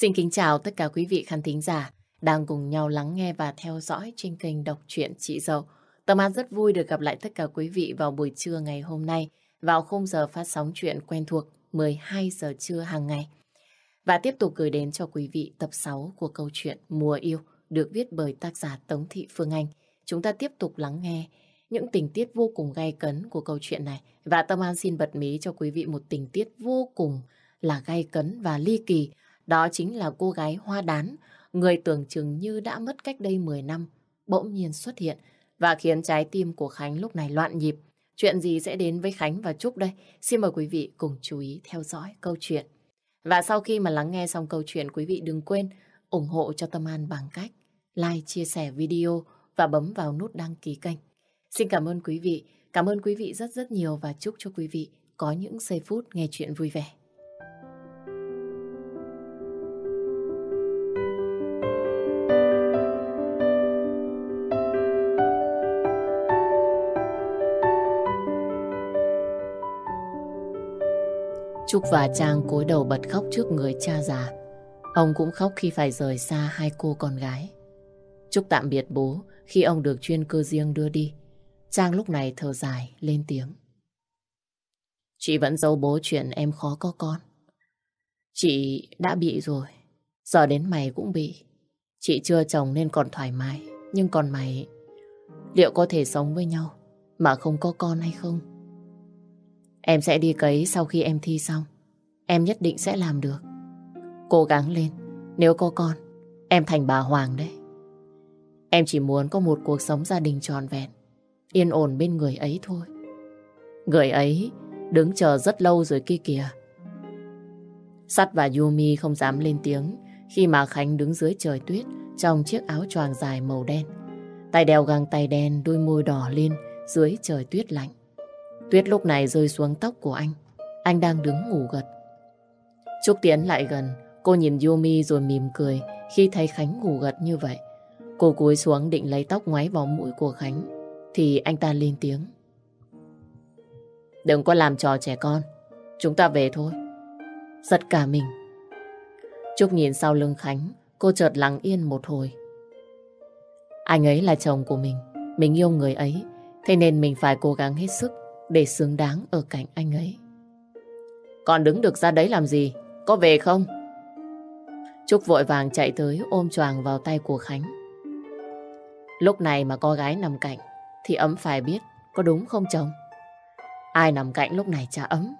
Xin kính chào tất cả quý vị khán thính giả đang cùng nhau lắng nghe và theo dõi trên kênh đọc truyện Chị Dâu. Tâm An rất vui được gặp lại tất cả quý vị vào buổi trưa ngày hôm nay, vào khung giờ phát sóng chuyện quen thuộc 12 giờ trưa hàng ngày. Và tiếp tục gửi đến cho quý vị tập 6 của câu chuyện Mùa Yêu, được viết bởi tác giả Tống Thị Phương Anh. Chúng ta tiếp tục lắng nghe những tình tiết vô cùng gay cấn của câu chuyện này. Và Tâm An xin bật mí cho quý vị một tình tiết vô cùng là gay cấn và ly kỳ. Đó chính là cô gái hoa đán, người tưởng chừng như đã mất cách đây 10 năm, bỗng nhiên xuất hiện và khiến trái tim của Khánh lúc này loạn nhịp. Chuyện gì sẽ đến với Khánh và Trúc đây? Xin mời quý vị cùng chú ý theo dõi câu chuyện. Và sau khi mà lắng nghe xong câu chuyện, quý vị đừng quên ủng hộ cho Tâm An bằng cách like, chia sẻ video và bấm vào nút đăng ký kênh. Xin cảm ơn quý vị, cảm ơn quý vị rất rất nhiều và chúc cho quý vị có những giây phút nghe chuyện vui vẻ. Trúc và Trang cúi đầu bật khóc trước người cha già. Ông cũng khóc khi phải rời xa hai cô con gái. Trúc tạm biệt bố khi ông được chuyên cơ riêng đưa đi. Trang lúc này thở dài, lên tiếng. Chị vẫn giấu bố chuyện em khó có con. Chị đã bị rồi, giờ đến mày cũng bị. Chị chưa chồng nên còn thoải mái, nhưng còn mày, liệu có thể sống với nhau mà không có con hay không? Em sẽ đi cấy sau khi em thi xong. Em nhất định sẽ làm được. Cố gắng lên, nếu có con, em thành bà Hoàng đấy. Em chỉ muốn có một cuộc sống gia đình tròn vẹn, yên ổn bên người ấy thôi. Người ấy đứng chờ rất lâu rồi kia kìa. Sắt và Yumi không dám lên tiếng khi mà Khánh đứng dưới trời tuyết trong chiếc áo choàng dài màu đen. Tay đeo găng tay đen, đôi môi đỏ lên dưới trời tuyết lạnh. Tuyết lúc này rơi xuống tóc của anh. Anh đang đứng ngủ gật. Trúc Tiến lại gần, cô nhìn Yumi rồi mỉm cười khi thấy Khánh ngủ gật như vậy. Cô cúi xuống định lấy tóc ngoáy vào mũi của Khánh, thì anh ta lên tiếng. Đừng có làm trò trẻ con, chúng ta về thôi. Giật cả mình. Trúc nhìn sau lưng Khánh, cô chợt lặng yên một hồi. Anh ấy là chồng của mình, mình yêu người ấy, thế nên mình phải cố gắng hết sức để xứng đáng ở cạnh anh ấy. Còn đứng được ra đấy làm gì? Có về không? Trúc vội vàng chạy tới ôm choàng vào tay của Khánh. Lúc này mà có gái nằm cạnh thì ấm phải biết có đúng không chồng? Ai nằm cạnh lúc này chả ấm.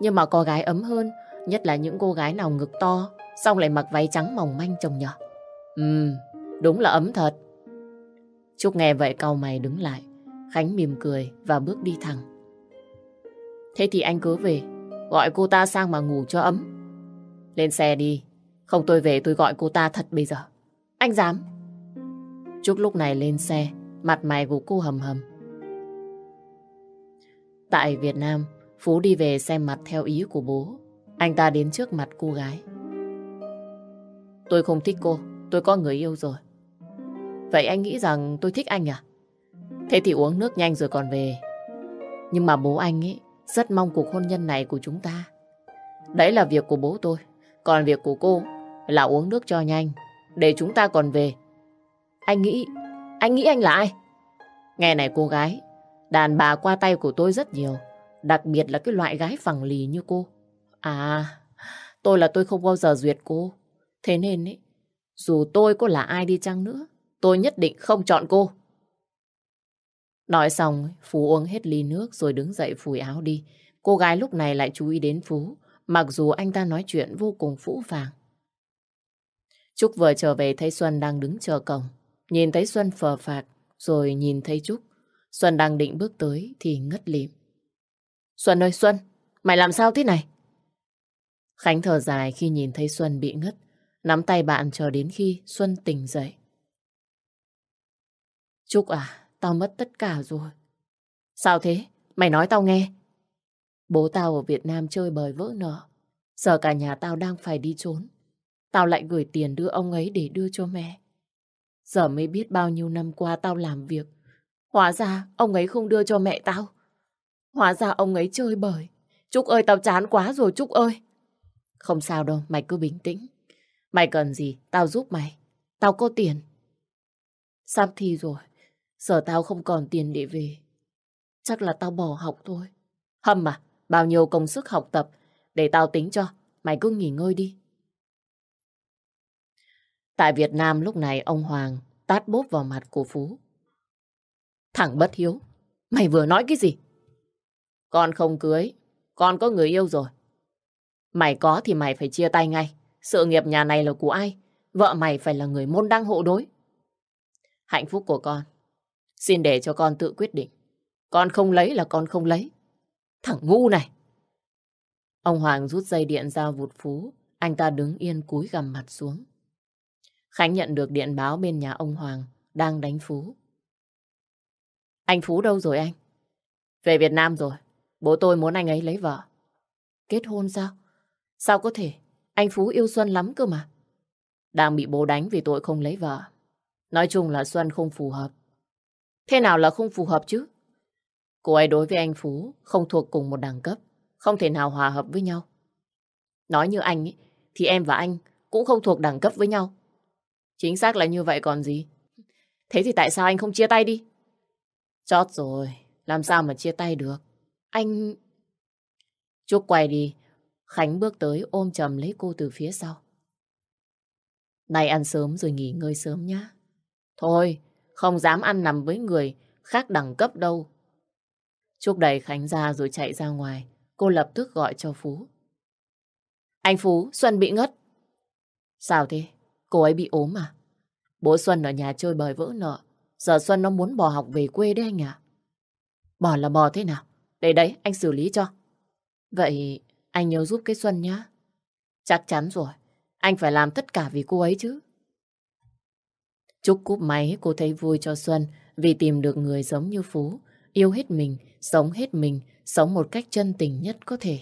Nhưng mà có gái ấm hơn, nhất là những cô gái nào ngực to, xong lại mặc váy trắng mỏng manh chồng nhỏ. Ừm, đúng là ấm thật. Trúc nghe vậy cau mày đứng lại. Khánh mỉm cười và bước đi thẳng. Thế thì anh cứ về, gọi cô ta sang mà ngủ cho ấm. Lên xe đi, không tôi về tôi gọi cô ta thật bây giờ. Anh dám. Trúc lúc này lên xe, mặt mày của cô hầm hầm. Tại Việt Nam, Phú đi về xem mặt theo ý của bố. Anh ta đến trước mặt cô gái. Tôi không thích cô, tôi có người yêu rồi. Vậy anh nghĩ rằng tôi thích anh à? Thế thì uống nước nhanh rồi còn về. Nhưng mà bố anh ấy rất mong cuộc hôn nhân này của chúng ta. Đấy là việc của bố tôi. Còn việc của cô là uống nước cho nhanh. Để chúng ta còn về. Anh nghĩ, anh nghĩ anh là ai? Nghe này cô gái, đàn bà qua tay của tôi rất nhiều. Đặc biệt là cái loại gái phẳng lì như cô. À, tôi là tôi không bao giờ duyệt cô. Thế nên ấy, dù tôi có là ai đi chăng nữa, tôi nhất định không chọn cô. Nói xong, Phú uống hết ly nước rồi đứng dậy phủi áo đi. Cô gái lúc này lại chú ý đến Phú, mặc dù anh ta nói chuyện vô cùng phũ phàng. Trúc vừa trở về thấy Xuân đang đứng chờ cổng. Nhìn thấy Xuân phờ phạc, rồi nhìn thấy Trúc. Xuân đang định bước tới thì ngất lịm. Xuân ơi Xuân, mày làm sao thế này? Khánh thở dài khi nhìn thấy Xuân bị ngất, nắm tay bạn chờ đến khi Xuân tỉnh dậy. Trúc à, Tao mất tất cả rồi. Sao thế? Mày nói tao nghe. Bố tao ở Việt Nam chơi bời vỡ nợ. Giờ cả nhà tao đang phải đi trốn. Tao lại gửi tiền đưa ông ấy để đưa cho mẹ. Giờ mới biết bao nhiêu năm qua tao làm việc. Hóa ra ông ấy không đưa cho mẹ tao. Hóa ra ông ấy chơi bời. Trúc ơi tao chán quá rồi Trúc ơi. Không sao đâu, mày cứ bình tĩnh. Mày cần gì? Tao giúp mày. Tao có tiền. Sắp thi rồi. Giờ tao không còn tiền để về. Chắc là tao bỏ học thôi. Hâm à, bao nhiêu công sức học tập. Để tao tính cho. Mày cứ nghỉ ngơi đi. Tại Việt Nam lúc này ông Hoàng tát bốp vào mặt của Phú. Thằng bất hiếu. Mày vừa nói cái gì? Con không cưới. Con có người yêu rồi. Mày có thì mày phải chia tay ngay. Sự nghiệp nhà này là của ai? Vợ mày phải là người môn đăng hộ đối. Hạnh phúc của con. Xin để cho con tự quyết định. Con không lấy là con không lấy. Thằng ngu này. Ông Hoàng rút dây điện ra vụt Phú. Anh ta đứng yên cúi gằm mặt xuống. Khánh nhận được điện báo bên nhà ông Hoàng đang đánh Phú. Anh Phú đâu rồi anh? Về Việt Nam rồi. Bố tôi muốn anh ấy lấy vợ. Kết hôn sao? Sao có thể? Anh Phú yêu Xuân lắm cơ mà. Đang bị bố đánh vì tội không lấy vợ. Nói chung là Xuân không phù hợp. Thế nào là không phù hợp chứ? Cô ấy đối với anh Phú không thuộc cùng một đẳng cấp. Không thể nào hòa hợp với nhau. Nói như anh ấy, thì em và anh cũng không thuộc đẳng cấp với nhau. Chính xác là như vậy còn gì. Thế thì tại sao anh không chia tay đi? Chót rồi, làm sao mà chia tay được? Anh... Trúc quay đi, Khánh bước tới ôm chầm lấy cô từ phía sau. Này ăn sớm rồi nghỉ ngơi sớm nhá. Thôi, không dám ăn nằm với người khác đẳng cấp đâu. Trúc đẩy Khánh ra rồi chạy ra ngoài. Cô lập tức gọi cho Phú. Anh Phú, Xuân bị ngất. Sao thế? Cô ấy bị ốm à? Bố Xuân ở nhà chơi bời vỡ nợ. Giờ Xuân nó muốn bỏ học về quê đấy anh à? Bỏ là bỏ thế nào? Để đấy, anh xử lý cho. Vậy anh nhớ giúp cái Xuân nhá. Chắc chắn rồi. Anh phải làm tất cả vì cô ấy chứ. Chúc cúp máy cô thấy vui cho Xuân vì tìm được người giống như Phú. Yêu hết mình, sống hết mình, sống một cách chân tình nhất có thể.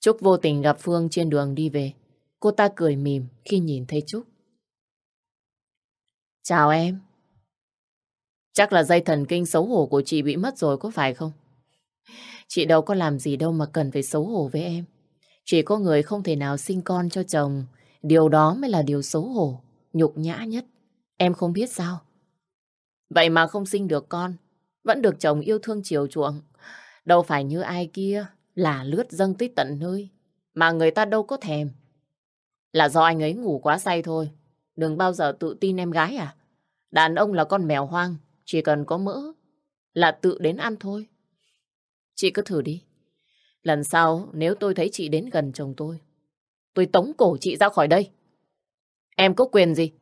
Trúc vô tình gặp Phương trên đường đi về. Cô ta cười mỉm khi nhìn thấy Trúc. Chào em. Chắc là dây thần kinh xấu hổ của chị bị mất rồi có phải không? Chị đâu có làm gì đâu mà cần phải xấu hổ với em. Chỉ có người không thể nào sinh con cho chồng. Điều đó mới là điều xấu hổ, nhục nhã nhất. Em không biết sao. Vậy mà không sinh được con, vẫn được chồng yêu thương chiều chuộng. Đâu phải như ai kia, là lướt dâng tới tận nơi. Mà người ta đâu có thèm. Là do anh ấy ngủ quá say thôi. Đừng bao giờ tự tin em gái à. Đàn ông là con mèo hoang, chỉ cần có mỡ là tự đến ăn thôi. Chị cứ thử đi. Lần sau nếu tôi thấy chị đến gần chồng tôi, tôi tống cổ chị ra khỏi đây. Em có quyền gì?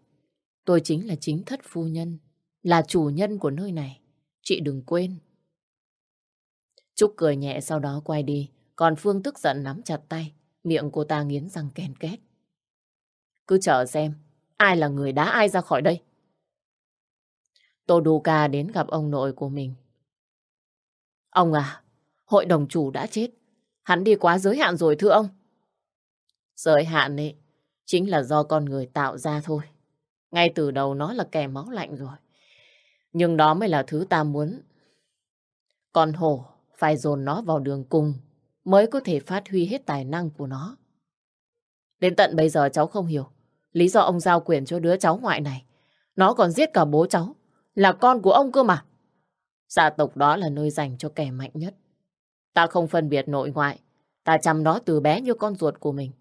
Tôi chính là chính thất phu nhân, là chủ nhân của nơi này. Chị đừng quên. Trúc cười nhẹ sau đó quay đi, còn Phương tức giận nắm chặt tay, miệng cô ta nghiến răng kèn két. Cứ chờ xem, ai là người đá ai ra khỏi đây. Tô Đu Ca đến gặp ông nội của mình. Ông à, hội đồng chủ đã chết. Hắn đi quá giới hạn rồi thưa ông. Giới hạn ấy chính là do con người tạo ra thôi. Ngay từ đầu nó là kẻ máu lạnh rồi. Nhưng đó mới là thứ ta muốn. Con hổ phải dồn nó vào đường cùng mới có thể phát huy hết tài năng của nó. Đến tận bây giờ cháu không hiểu lý do ông giao quyền cho đứa cháu ngoại này. Nó còn giết cả bố cháu, là con của ông cơ mà. Gia tộc đó là nơi dành cho kẻ mạnh nhất. Ta không phân biệt nội ngoại, ta chăm nó từ bé như con ruột của mình.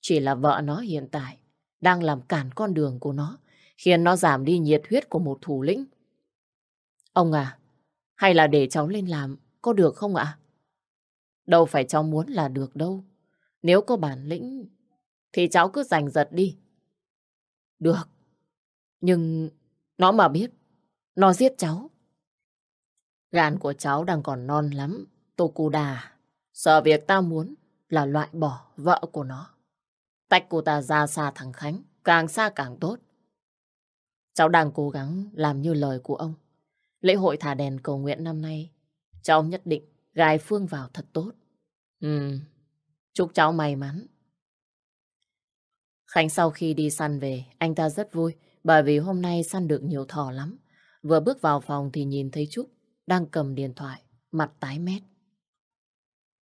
Chỉ là vợ nó hiện tại đang làm cản con đường của nó, khiến nó giảm đi nhiệt huyết của một thủ lĩnh. Ông à, hay là để cháu lên làm, có được không ạ? Đâu phải cháu muốn là được đâu. Nếu có bản lĩnh, thì cháu cứ giành giật đi. Được. Nhưng nó mà biết, nó giết cháu. Gan của cháu đang còn non lắm, Tokuda. Sợ việc tao muốn là loại bỏ vợ của nó. Tách cô ta ra xa thằng Khánh, càng xa càng tốt. Cháu đang cố gắng làm như lời của ông. Lễ hội thả đèn cầu nguyện năm nay, cháu nhất định gài Phương vào thật tốt. Ừ, chúc cháu may mắn. Khánh sau khi đi săn về, anh ta rất vui bởi vì hôm nay săn được nhiều thỏ lắm. Vừa bước vào phòng thì nhìn thấy Trúc đang cầm điện thoại, mặt tái mét.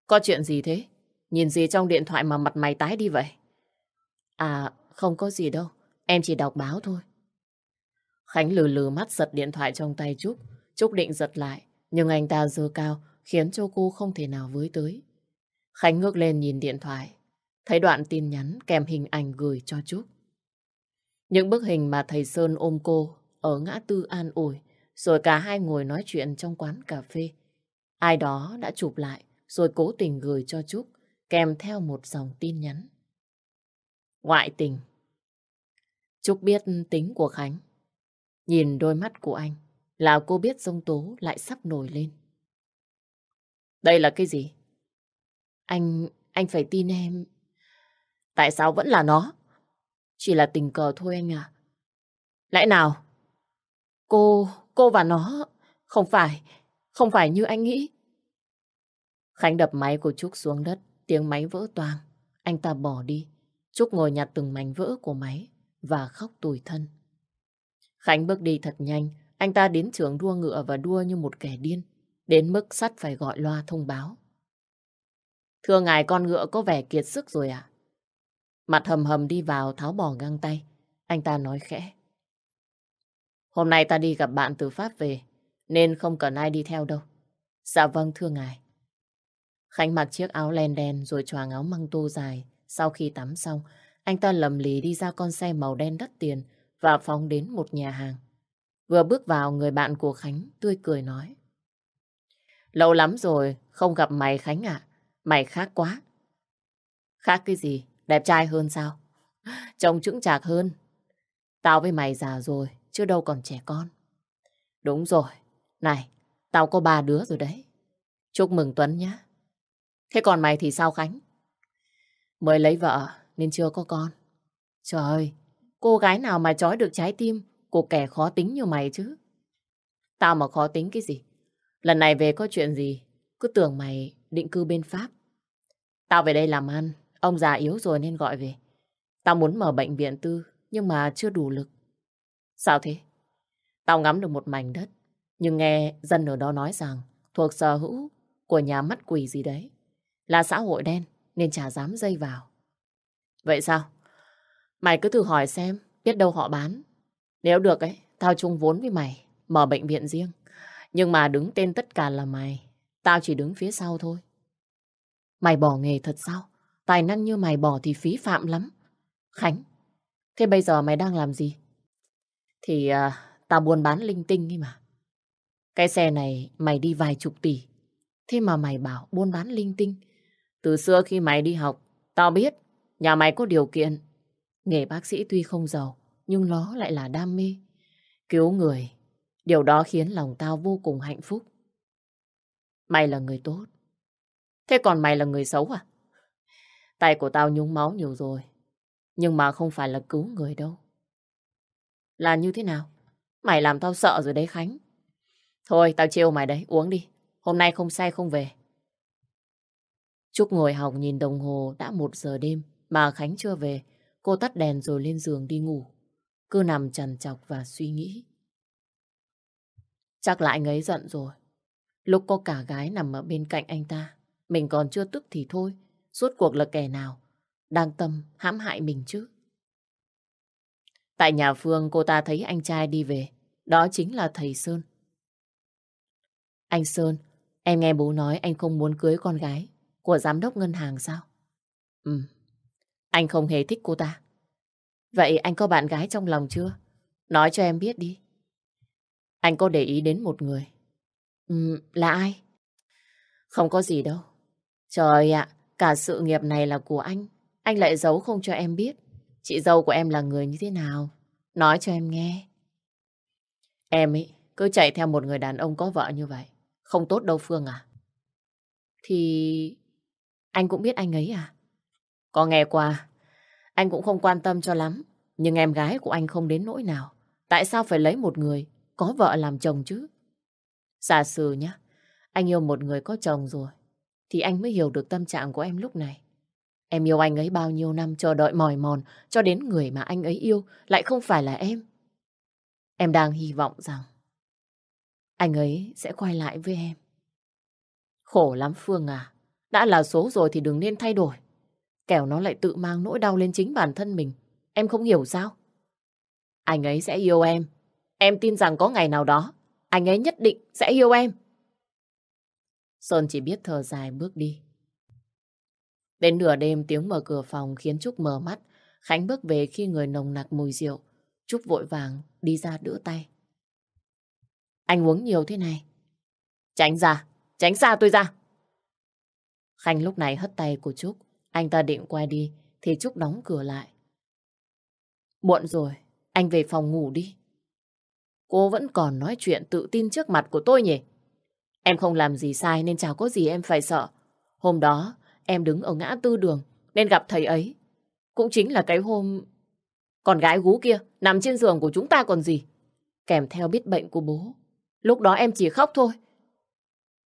Có chuyện gì thế? Nhìn gì trong điện thoại mà mặt mày tái đi vậy? À, không có gì đâu. Em chỉ đọc báo thôi. Khánh lừ lừ mắt giật điện thoại trong tay Trúc. Trúc định giật lại, nhưng anh ta dơ cao, khiến cho cô không thể nào với tới. Khánh ngước lên nhìn điện thoại, thấy đoạn tin nhắn kèm hình ảnh gửi cho Trúc. Những bức hình mà thầy Sơn ôm cô ở ngã tư an ủi, rồi cả hai ngồi nói chuyện trong quán cà phê. Ai đó đã chụp lại, rồi cố tình gửi cho Trúc, kèm theo một dòng tin nhắn. Ngoại tình. Trúc biết tính của Khánh. Nhìn đôi mắt của anh, là cô biết dông tố lại sắp nổi lên. Đây là cái gì? Anh, anh phải tin em. Tại sao vẫn là nó? Chỉ là tình cờ thôi anh à. Lẽ nào? Cô, cô và nó không phải, không phải như anh nghĩ. Khánh đập máy của Trúc xuống đất, tiếng máy vỡ toang. Anh ta bỏ đi. Trúc ngồi nhặt từng mảnh vỡ của máy và khóc tủi thân. Khánh bước đi thật nhanh, anh ta đến trường đua ngựa và đua như một kẻ điên, đến mức sắt phải gọi loa thông báo. Thưa ngài con ngựa có vẻ kiệt sức rồi à? Mặt hầm hầm đi vào tháo bỏ găng tay. Anh ta nói khẽ. Hôm nay ta đi gặp bạn từ Pháp về, nên không cần ai đi theo đâu. Dạ vâng thưa ngài. Khánh mặc chiếc áo len đen rồi choàng áo măng tô dài. Sau khi tắm xong, anh ta lầm lì đi ra con xe màu đen đắt tiền và phóng đến một nhà hàng. Vừa bước vào, người bạn của Khánh tươi cười nói. Lâu lắm rồi, không gặp mày Khánh ạ. Mày khác quá. Khác cái gì? Đẹp trai hơn sao? Trông chững chạc hơn. Tao với mày già rồi, chứ đâu còn trẻ con. Đúng rồi. Này, tao có ba đứa rồi đấy. Chúc mừng Tuấn nhá. Thế còn mày thì sao Khánh? Mới lấy vợ nên chưa có con. Trời ơi, cô gái nào mà trói được trái tim của kẻ khó tính như mày chứ? Tao mà khó tính cái gì? Lần này về có chuyện gì? Cứ tưởng mày định cư bên Pháp. Tao về đây làm ăn, ông già yếu rồi nên gọi về. Tao muốn mở bệnh viện tư, nhưng mà chưa đủ lực. Sao thế? Tao ngắm được một mảnh đất, nhưng nghe dân ở đó nói rằng thuộc sở hữu của nhà mắt quỷ gì đấy. Là xã hội đen, nên chả dám dây vào. Vậy sao? Mày cứ thử hỏi xem, biết đâu họ bán. Nếu được ấy, tao chung vốn với mày, mở bệnh viện riêng. Nhưng mà đứng tên tất cả là mày, tao chỉ đứng phía sau thôi. Mày bỏ nghề thật sao? Tài năng như mày bỏ thì phí phạm lắm. Khánh, thế bây giờ mày đang làm gì? Thì à, tao buôn bán linh tinh ấy mà. Cái xe này mày đi vài chục tỷ. Thế mà mày bảo buôn bán linh tinh. Từ xưa khi mày đi học, tao biết nhà mày có điều kiện. Nghề bác sĩ tuy không giàu, nhưng nó lại là đam mê. Cứu người, điều đó khiến lòng tao vô cùng hạnh phúc. Mày là người tốt. Thế còn mày là người xấu à? Tay của tao nhúng máu nhiều rồi. Nhưng mà không phải là cứu người đâu. Là như thế nào? Mày làm tao sợ rồi đấy Khánh. Thôi, tao trêu mày đấy, uống đi. Hôm nay không say không về. Trúc ngồi học nhìn đồng hồ đã một giờ đêm mà Khánh chưa về. Cô tắt đèn rồi lên giường đi ngủ. Cứ nằm trằn chọc và suy nghĩ. Chắc lại ngấy giận rồi. Lúc có cả gái nằm ở bên cạnh anh ta, mình còn chưa tức thì thôi. Suốt cuộc là kẻ nào đang tâm hãm hại mình chứ? Tại nhà Phương cô ta thấy anh trai đi về. Đó chính là thầy Sơn. Anh Sơn, em nghe bố nói anh không muốn cưới con gái của giám đốc ngân hàng sao? Ừ, anh không hề thích cô ta. Vậy anh có bạn gái trong lòng chưa? Nói cho em biết đi. Anh có để ý đến một người. Ừ, là ai? Không có gì đâu. Trời ạ, cả sự nghiệp này là của anh. Anh lại giấu không cho em biết. Chị dâu của em là người như thế nào? Nói cho em nghe. Em ấy, cứ chạy theo một người đàn ông có vợ như vậy. Không tốt đâu Phương à? Thì... Anh cũng biết anh ấy à? Có nghe qua. Anh cũng không quan tâm cho lắm. Nhưng em gái của anh không đến nỗi nào. Tại sao phải lấy một người có vợ làm chồng chứ? Giả sử nhá, anh yêu một người có chồng rồi, thì anh mới hiểu được tâm trạng của em lúc này. Em yêu anh ấy bao nhiêu năm chờ đợi mỏi mòn cho đến người mà anh ấy yêu lại không phải là em. Em đang hy vọng rằng anh ấy sẽ quay lại với em. Khổ lắm Phương à, đã là số rồi thì đừng nên thay đổi. Kẻo nó lại tự mang nỗi đau lên chính bản thân mình em không hiểu sao? Anh ấy sẽ yêu em. Em tin rằng có ngày nào đó, anh ấy nhất định sẽ yêu em. Sơn chỉ biết thở dài bước đi. Đến nửa đêm tiếng mở cửa phòng khiến Trúc mở mắt. Khánh bước về khi người nồng nặc mùi rượu. Trúc vội vàng đi ra đỡ tay. Anh uống nhiều thế này. Tránh ra, tránh xa tôi ra. Khanh lúc này hất tay của Trúc. Anh ta định quay đi thì Trúc đóng cửa lại. Muộn rồi, anh về phòng ngủ đi. Cô vẫn còn nói chuyện tự tin trước mặt của tôi nhỉ? Em không làm gì sai nên chả có gì em phải sợ. Hôm đó em đứng ở ngã tư đường nên gặp thầy ấy. Cũng chính là cái hôm con gái gú kia nằm trên giường của chúng ta còn gì. Kèm theo biết bệnh của bố. Lúc đó em chỉ khóc thôi.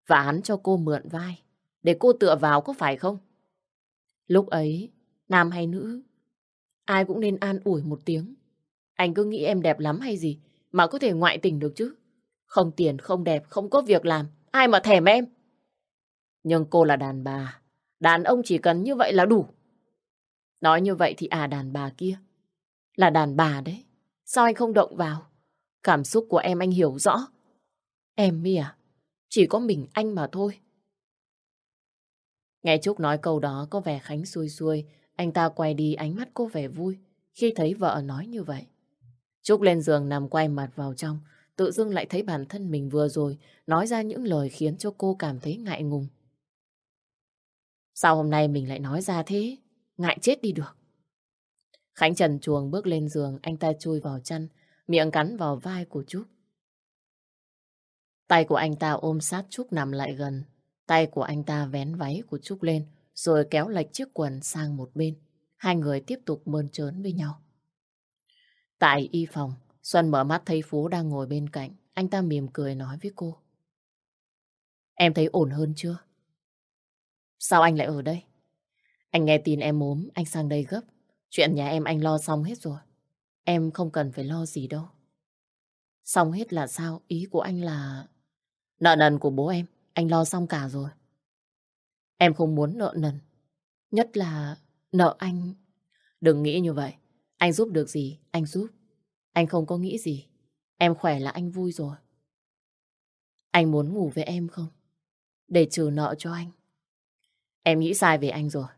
Và hắn cho cô mượn vai để cô tựa vào có phải không? Lúc ấy, nam hay nữ, ai cũng nên an ủi một tiếng. Anh cứ nghĩ em đẹp lắm hay gì mà có thể ngoại tình được chứ. Không tiền, không đẹp, không có việc làm. Ai mà thèm em? Nhưng cô là đàn bà. Đàn ông chỉ cần như vậy là đủ. Nói như vậy thì à đàn bà kia. Là đàn bà đấy. Sao anh không động vào? Cảm xúc của em anh hiểu rõ. Em mi à? Chỉ có mình anh mà thôi. Nghe Trúc nói câu đó có vẻ Khánh xuôi xuôi. Anh ta quay đi ánh mắt cô vẻ vui khi thấy vợ nói như vậy. Trúc lên giường nằm quay mặt vào trong, tự dưng lại thấy bản thân mình vừa rồi nói ra những lời khiến cho cô cảm thấy ngại ngùng. Sao hôm nay mình lại nói ra thế? Ngại chết đi được. Khánh trần chuồng bước lên giường, anh ta chui vào chăn, miệng cắn vào vai của Trúc. Tay của anh ta ôm sát Trúc nằm lại gần. Tay của anh ta vén váy của Trúc lên, rồi kéo lệch chiếc quần sang một bên. Hai người tiếp tục mơn trớn với nhau. Tại y phòng, Xuân mở mắt thấy Phú đang ngồi bên cạnh. Anh ta mỉm cười nói với cô. Em thấy ổn hơn chưa? Sao anh lại ở đây? Anh nghe tin em ốm, anh sang đây gấp. Chuyện nhà em anh lo xong hết rồi. Em không cần phải lo gì đâu. Xong hết là sao? Ý của anh là... Nợ nần của bố em, anh lo xong cả rồi. Em không muốn nợ nần. Nhất là nợ anh. Đừng nghĩ như vậy. Anh giúp được gì, anh giúp. Anh không có nghĩ gì. Em khỏe là anh vui rồi. Anh muốn ngủ với em không? Để trừ nợ cho anh. Em nghĩ sai về anh rồi.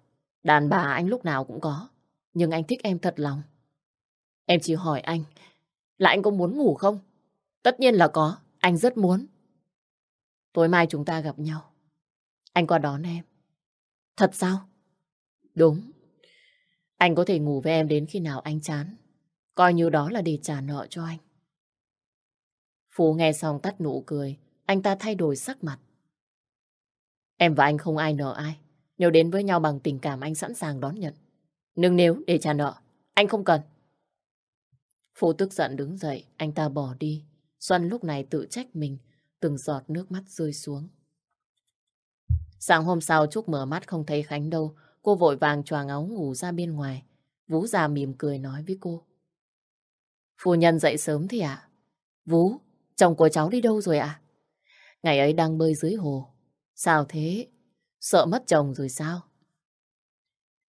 Đàn bà anh lúc nào cũng có. Nhưng anh thích em thật lòng. Em chỉ hỏi anh, là anh có muốn ngủ không? Tất nhiên là có, anh rất muốn. Tối mai chúng ta gặp nhau. Anh qua đón em. Thật sao? Đúng. Anh có thể ngủ với em đến khi nào anh chán. Coi như đó là để trả nợ cho anh. Phú nghe xong tắt nụ cười. Anh ta thay đổi sắc mặt. Em và anh không ai nợ ai. Nếu đến với nhau bằng tình cảm anh sẵn sàng đón nhận. Nhưng nếu để trả nợ, anh không cần. Phú tức giận đứng dậy, anh ta bỏ đi. Xuân lúc này tự trách mình, từng giọt nước mắt rơi xuống. Sáng hôm sau Trúc mở mắt không thấy Khánh đâu, cô vội vàng choàng áo ngủ ra bên ngoài. Vũ già mỉm cười nói với cô. Phu nhân dậy sớm thì ạ? À? Vũ, chồng của cháu đi đâu rồi ạ? À? Ngày ấy đang bơi dưới hồ. Sao thế? Sợ mất chồng rồi sao?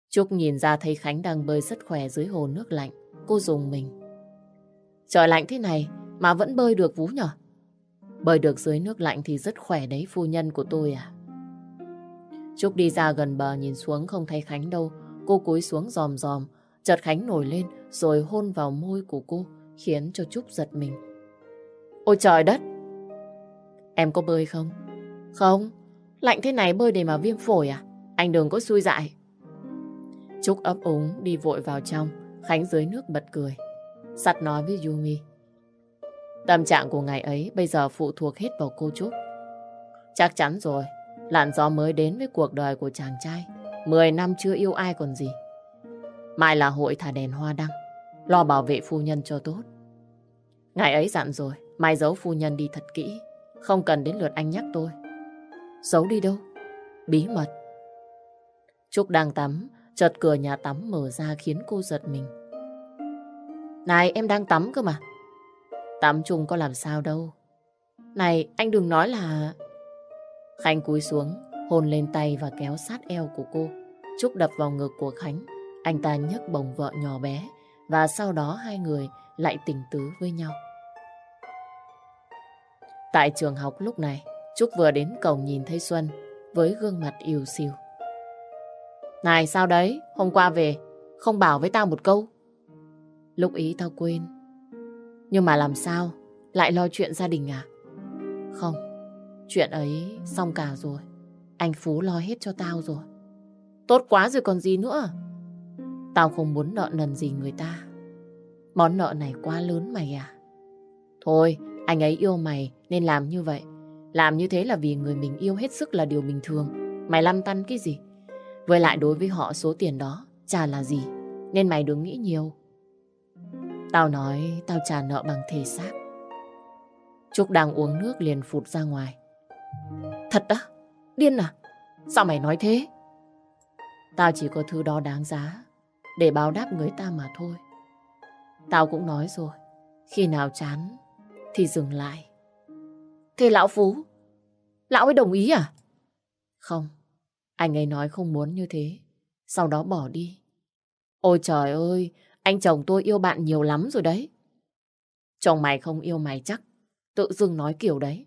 Trúc nhìn ra thấy Khánh đang bơi rất khỏe dưới hồ nước lạnh. Cô dùng mình. Trời lạnh thế này mà vẫn bơi được Vũ nhở? Bơi được dưới nước lạnh thì rất khỏe đấy phu nhân của tôi à. Trúc đi ra gần bờ nhìn xuống không thấy Khánh đâu. Cô cúi xuống giòm giòm. Chợt Khánh nổi lên rồi hôn vào môi của cô khiến cho Trúc giật mình. Ôi trời đất! Em có bơi không? Không, lạnh thế này bơi để mà viêm phổi à? Anh đừng có xui dại. Trúc ấp úng đi vội vào trong, Khánh dưới nước bật cười. Sắt nói với Yumi. Tâm trạng của ngày ấy bây giờ phụ thuộc hết vào cô Trúc. Chắc chắn rồi, làn gió mới đến với cuộc đời của chàng trai. Mười năm chưa yêu ai còn gì. Mai là hội thả đèn hoa đăng, lo bảo vệ phu nhân cho tốt. Ngày ấy dặn rồi, mai giấu phu nhân đi thật kỹ, không cần đến lượt anh nhắc tôi. Giấu đi đâu? Bí mật. Trúc đang tắm, chợt cửa nhà tắm mở ra khiến cô giật mình. Này, em đang tắm cơ mà. Tắm chung có làm sao đâu. Này, anh đừng nói là... Khánh cúi xuống, hôn lên tay và kéo sát eo của cô. Trúc đập vào ngực của Khánh. Anh ta nhấc bồng vợ nhỏ bé, và sau đó hai người lại tình tứ với nhau. Tại trường học lúc này, Trúc vừa đến cổng nhìn thấy Xuân với gương mặt yêu siêu. Này sao đấy, hôm qua về, không bảo với tao một câu. Lúc ý tao quên. Nhưng mà làm sao, lại lo chuyện gia đình à? Không, chuyện ấy xong cả rồi. Anh Phú lo hết cho tao rồi. Tốt quá rồi còn gì nữa. Tao không muốn nợ nần gì người ta. Món nợ này quá lớn mày à. Thôi, anh ấy yêu mày nên làm như vậy. Làm như thế là vì người mình yêu hết sức là điều bình thường. Mày lăn tăn cái gì? Với lại đối với họ số tiền đó chả là gì. Nên mày đừng nghĩ nhiều. Tao nói tao trả nợ bằng thể xác. Trúc đang uống nước liền phụt ra ngoài. Thật á? Điên à? Sao mày nói thế? Tao chỉ có thứ đó đáng giá để báo đáp người ta mà thôi. Tao cũng nói rồi, khi nào chán thì dừng lại. Thế lão Phú, lão ấy đồng ý à? Không, anh ấy nói không muốn như thế, sau đó bỏ đi. Ôi trời ơi, anh chồng tôi yêu bạn nhiều lắm rồi đấy. Chồng mày không yêu mày chắc, tự dưng nói kiểu đấy.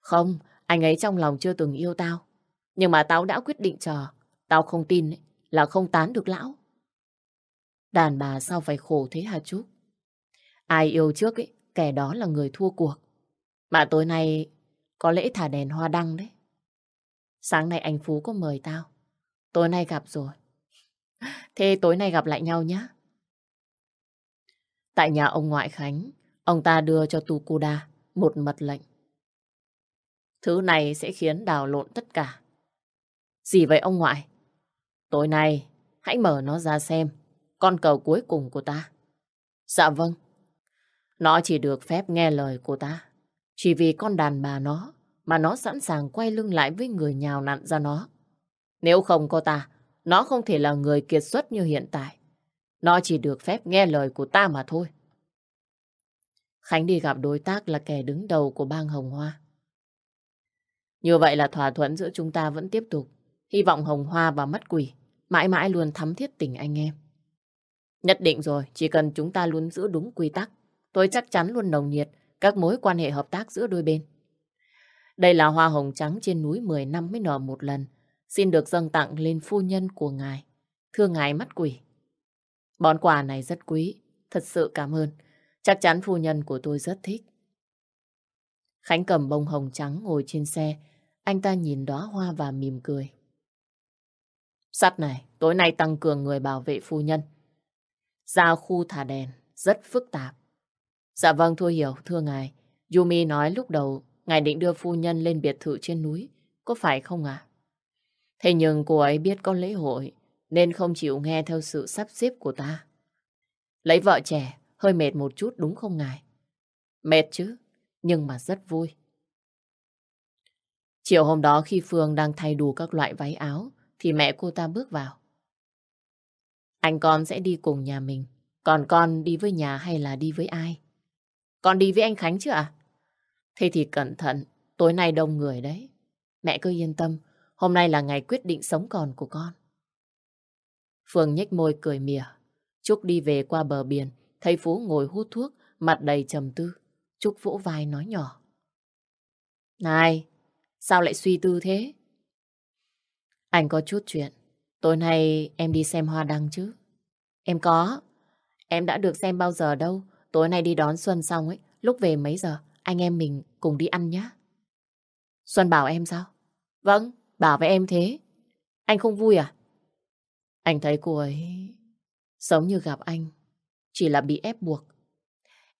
Không, anh ấy trong lòng chưa từng yêu tao. Nhưng mà tao đã quyết định chờ, tao không tin ấy, là không tán được lão. Đàn bà sao phải khổ thế hả chú? Ai yêu trước ấy, kẻ đó là người thua cuộc. Mà tối nay có lễ thả đèn hoa đăng đấy. Sáng nay anh Phú có mời tao. Tối nay gặp rồi. Thế tối nay gặp lại nhau nhé. Tại nhà ông ngoại Khánh, ông ta đưa cho Tukuda một mật lệnh. Thứ này sẽ khiến đào lộn tất cả. Gì vậy ông ngoại? Tối nay, hãy mở nó ra xem. Con cầu cuối cùng của ta. Dạ vâng. Nó chỉ được phép nghe lời của ta. Chỉ vì con đàn bà nó mà nó sẵn sàng quay lưng lại với người nhào nặn ra nó. Nếu không có ta, nó không thể là người kiệt xuất như hiện tại. Nó chỉ được phép nghe lời của ta mà thôi. Khánh đi gặp đối tác là kẻ đứng đầu của bang Hồng Hoa. Như vậy là thỏa thuận giữa chúng ta vẫn tiếp tục. Hy vọng Hồng Hoa và Mắt Quỷ mãi mãi luôn thắm thiết tình anh em. Nhất định rồi, chỉ cần chúng ta luôn giữ đúng quy tắc, tôi chắc chắn luôn nồng nhiệt các mối quan hệ hợp tác giữa đôi bên. Đây là hoa hồng trắng trên núi 10 năm mới nở một lần, xin được dâng tặng lên phu nhân của ngài. Thưa ngài mắt quỷ. Món quà này rất quý, thật sự cảm ơn. Chắc chắn phu nhân của tôi rất thích. Khánh cầm bông hồng trắng ngồi trên xe, anh ta nhìn đóa hoa và mỉm cười. Sắt này, tối nay tăng cường người bảo vệ phu nhân. Ra khu thả đèn, rất phức tạp. Dạ vâng, thôi hiểu, thưa ngài. Yumi nói lúc đầu, ngài định đưa phu nhân lên biệt thự trên núi, có phải không ạ? Thế nhưng cô ấy biết có lễ hội, nên không chịu nghe theo sự sắp xếp của ta. Lấy vợ trẻ, hơi mệt một chút đúng không ngài? Mệt chứ, nhưng mà rất vui. Chiều hôm đó khi Phương đang thay đủ các loại váy áo, thì mẹ cô ta bước vào. Anh con sẽ đi cùng nhà mình, còn con đi với nhà hay là đi với ai? Con đi với anh Khánh chứ ạ? Thế thì cẩn thận, tối nay đông người đấy. Mẹ cứ yên tâm, hôm nay là ngày quyết định sống còn của con. Phương nhếch môi cười mỉa. Trúc đi về qua bờ biển, thấy Phú ngồi hút thuốc, mặt đầy trầm tư. Trúc vỗ vai nói nhỏ. Này, sao lại suy tư thế? Anh có chút chuyện. Tối nay em đi xem hoa đăng chứ? Em có. Em đã được xem bao giờ đâu. Tối nay đi đón Xuân xong ấy, lúc về mấy giờ, anh em mình cùng đi ăn nhá. Xuân bảo em sao? Vâng, bảo với em thế. Anh không vui à? Anh thấy cô ấy sống như gặp anh, chỉ là bị ép buộc.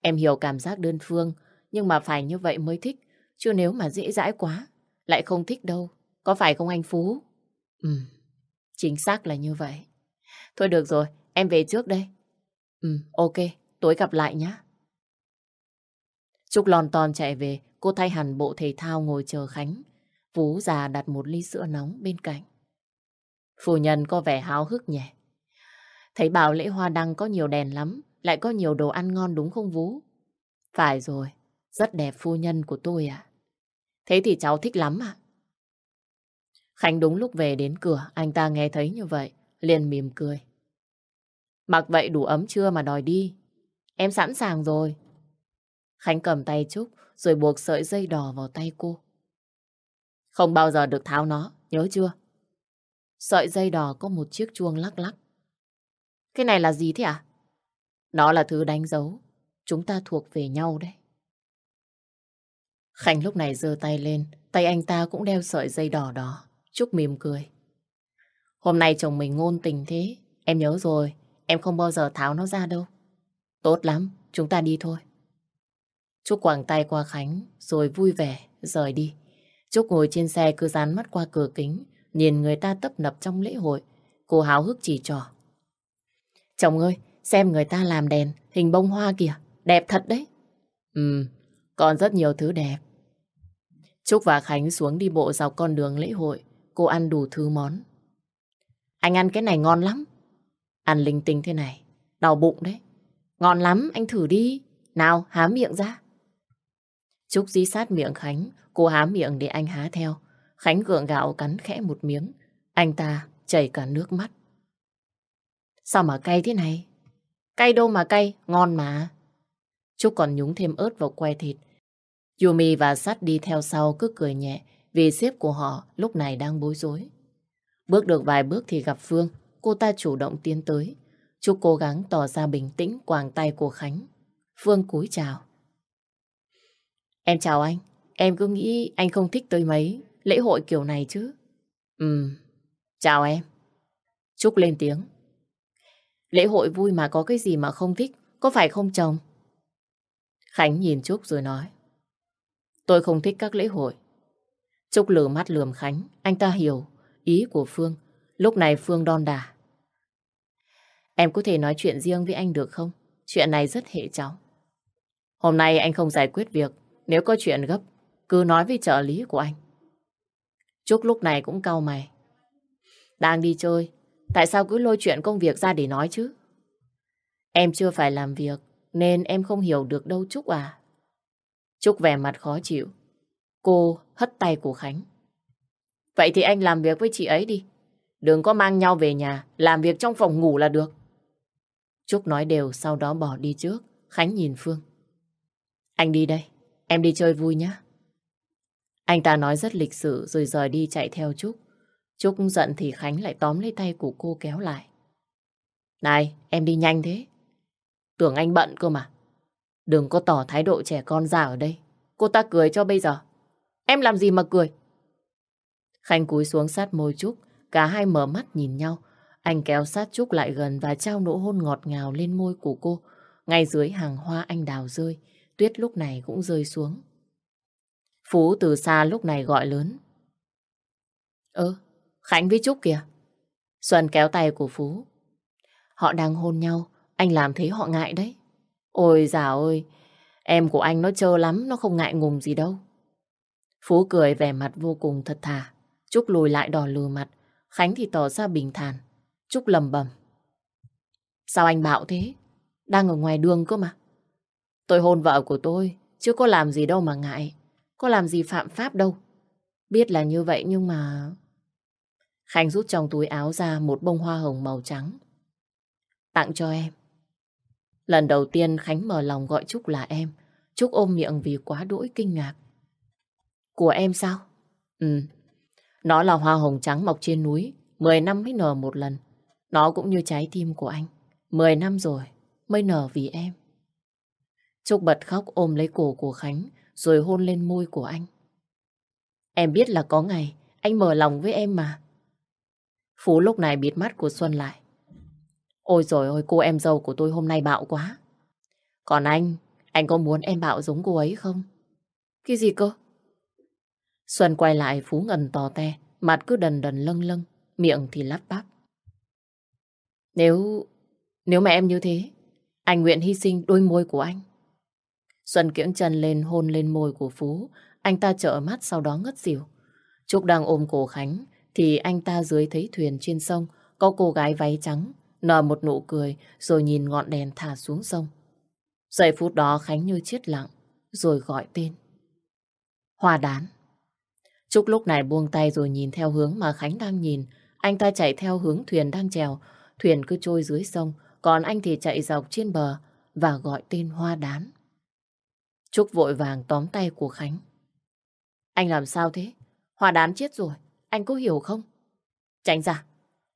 Em hiểu cảm giác đơn phương, nhưng mà phải như vậy mới thích, chứ nếu mà dễ dãi quá, lại không thích đâu. Có phải không anh Phú? Ừ, chính xác là như vậy. Thôi được rồi, em về trước đây. Ừ, ok, tối gặp lại nhé. Trúc lon ton chạy về, cô thay hẳn bộ thể thao ngồi chờ Khánh. Phú già đặt một ly sữa nóng bên cạnh. Phu nhân có vẻ háo hức nhỉ. Thấy bảo lễ hoa đăng có nhiều đèn lắm, lại có nhiều đồ ăn ngon đúng không Vũ? Phải rồi, rất đẹp phu nhân của tôi à. Thế thì cháu thích lắm à. Khánh đúng lúc về đến cửa, anh ta nghe thấy như vậy, liền mỉm cười. Mặc vậy đủ ấm chưa mà đòi đi. Em sẵn sàng rồi. Khánh cầm tay Trúc rồi buộc sợi dây đỏ vào tay cô. Không bao giờ được tháo nó, nhớ chưa? Sợi dây đỏ có một chiếc chuông lắc lắc. Cái này là gì thế ạ? Nó là thứ đánh dấu. Chúng ta thuộc về nhau đấy. Khánh lúc này giơ tay lên, tay anh ta cũng đeo sợi dây đỏ đó. Trúc mỉm cười. Hôm nay chồng mình ngôn tình thế, em nhớ rồi, em không bao giờ tháo nó ra đâu. Tốt lắm, chúng ta đi thôi. Trúc quàng tay qua Khánh, rồi vui vẻ, rời đi. Trúc ngồi trên xe cứ dán mắt qua cửa kính, nhìn người ta tấp nập trong lễ hội. Cô háo hức chỉ trò. Chồng ơi, xem người ta làm đèn, hình bông hoa kìa, đẹp thật đấy. Ừ, còn rất nhiều thứ đẹp. Trúc và Khánh xuống đi bộ dọc con đường lễ hội. Cô ăn đủ thứ món. Anh ăn cái này ngon lắm. Ăn linh tinh thế này, đau bụng đấy. Ngon lắm, anh thử đi. Nào, há miệng ra. Trúc dí sát miệng Khánh, cô há miệng để anh há theo. Khánh gượng gạo cắn khẽ một miếng. Anh ta chảy cả nước mắt. Sao mà cay thế này? Cay đâu mà cay, ngon mà. Trúc còn nhúng thêm ớt vào que thịt. Yumi và Sắt đi theo sau cứ cười nhẹ vì sếp của họ lúc này đang bối rối. Bước được vài bước thì gặp Phương, cô ta chủ động tiến tới. Trúc cố gắng tỏ ra bình tĩnh quàng tay của Khánh. Phương cúi chào. Em chào anh, em cứ nghĩ anh không thích tới mấy lễ hội kiểu này chứ. Ừ, chào em. Trúc lên tiếng. Lễ hội vui mà có cái gì mà không thích, có phải không chồng? Khánh nhìn Trúc rồi nói. Tôi không thích các lễ hội. Trúc lử mắt lườm Khánh, anh ta hiểu ý của Phương. Lúc này Phương đon đà. Em có thể nói chuyện riêng với anh được không? Chuyện này rất hệ cháu. Hôm nay anh không giải quyết việc. Nếu có chuyện gấp, cứ nói với trợ lý của anh. Trúc lúc này cũng cau mày. Đang đi chơi, tại sao cứ lôi chuyện công việc ra để nói chứ? Em chưa phải làm việc, nên em không hiểu được đâu Trúc à. Trúc vẻ mặt khó chịu. Cô hất tay của Khánh. Vậy thì anh làm việc với chị ấy đi. Đừng có mang nhau về nhà, làm việc trong phòng ngủ là được. Trúc nói đều sau đó bỏ đi trước. Khánh nhìn Phương. Anh đi đây, em đi chơi vui nhé. Anh ta nói rất lịch sự rồi rời đi chạy theo Trúc. Trúc giận thì Khánh lại tóm lấy tay của cô kéo lại. Này, em đi nhanh thế. Tưởng anh bận cơ mà. Đừng có tỏ thái độ trẻ con ra ở đây. Cô ta cười cho bây giờ. Em làm gì mà cười? khánh cúi xuống sát môi Trúc. Cả hai mở mắt nhìn nhau. Anh kéo sát Trúc lại gần và trao nụ hôn ngọt ngào lên môi của cô. Ngay dưới hàng hoa anh đào rơi. Tuyết lúc này cũng rơi xuống. Phú từ xa lúc này gọi lớn. Ơ, Khánh với Trúc kìa. Xuân kéo tay của Phú. Họ đang hôn nhau, anh làm thế họ ngại đấy. Ôi già ơi, em của anh nó trơ lắm, nó không ngại ngùng gì đâu. Phú cười vẻ mặt vô cùng thật thà. Trúc lùi lại đỏ lừa mặt. Khánh thì tỏ ra bình thản. Trúc lầm bầm. Sao anh bạo thế? Đang ở ngoài đường cơ mà. Tôi hôn vợ của tôi, chứ có làm gì đâu mà ngại. Có làm gì phạm pháp đâu. Biết là như vậy nhưng mà... Khánh rút trong túi áo ra một bông hoa hồng màu trắng. Tặng cho em. Lần đầu tiên Khánh mở lòng gọi Trúc là em. Trúc ôm miệng vì quá đỗi kinh ngạc. Của em sao? Ừ. Nó là hoa hồng trắng mọc trên núi. Mười năm mới nở một lần. Nó cũng như trái tim của anh. Mười năm rồi, mới nở vì em. Trúc bật khóc ôm lấy cổ của Khánh rồi hôn lên môi của anh. Em biết là có ngày anh mở lòng với em mà. Phú lúc này bịt mắt của Xuân lại. Ôi rồi ôi, cô em dâu của tôi hôm nay bạo quá. Còn anh, anh có muốn em bạo giống cô ấy không? Cái gì cơ? Xuân quay lại Phú ngần tò te, mặt cứ đần đần lâng lâng, miệng thì lắp bắp. Nếu, nếu mà em như thế, anh nguyện hy sinh đôi môi của anh. Xuân kiễng chân lên hôn lên môi của Phú, anh ta trợ mắt sau đó ngất xỉu. Trúc đang ôm cổ Khánh, thì anh ta dưới thấy thuyền trên sông, có cô gái váy trắng, nở một nụ cười rồi nhìn ngọn đèn thả xuống sông. Giây phút đó Khánh như chết lặng, rồi gọi tên. Hoa đán. Trúc lúc này buông tay rồi nhìn theo hướng mà Khánh đang nhìn. Anh ta chạy theo hướng thuyền đang chèo. Thuyền cứ trôi dưới sông, còn anh thì chạy dọc trên bờ và gọi tên Hoa Đán. Trúc vội vàng tóm tay của Khánh. Anh làm sao thế? hòa Đán chết rồi, anh có hiểu không? Tránh ra,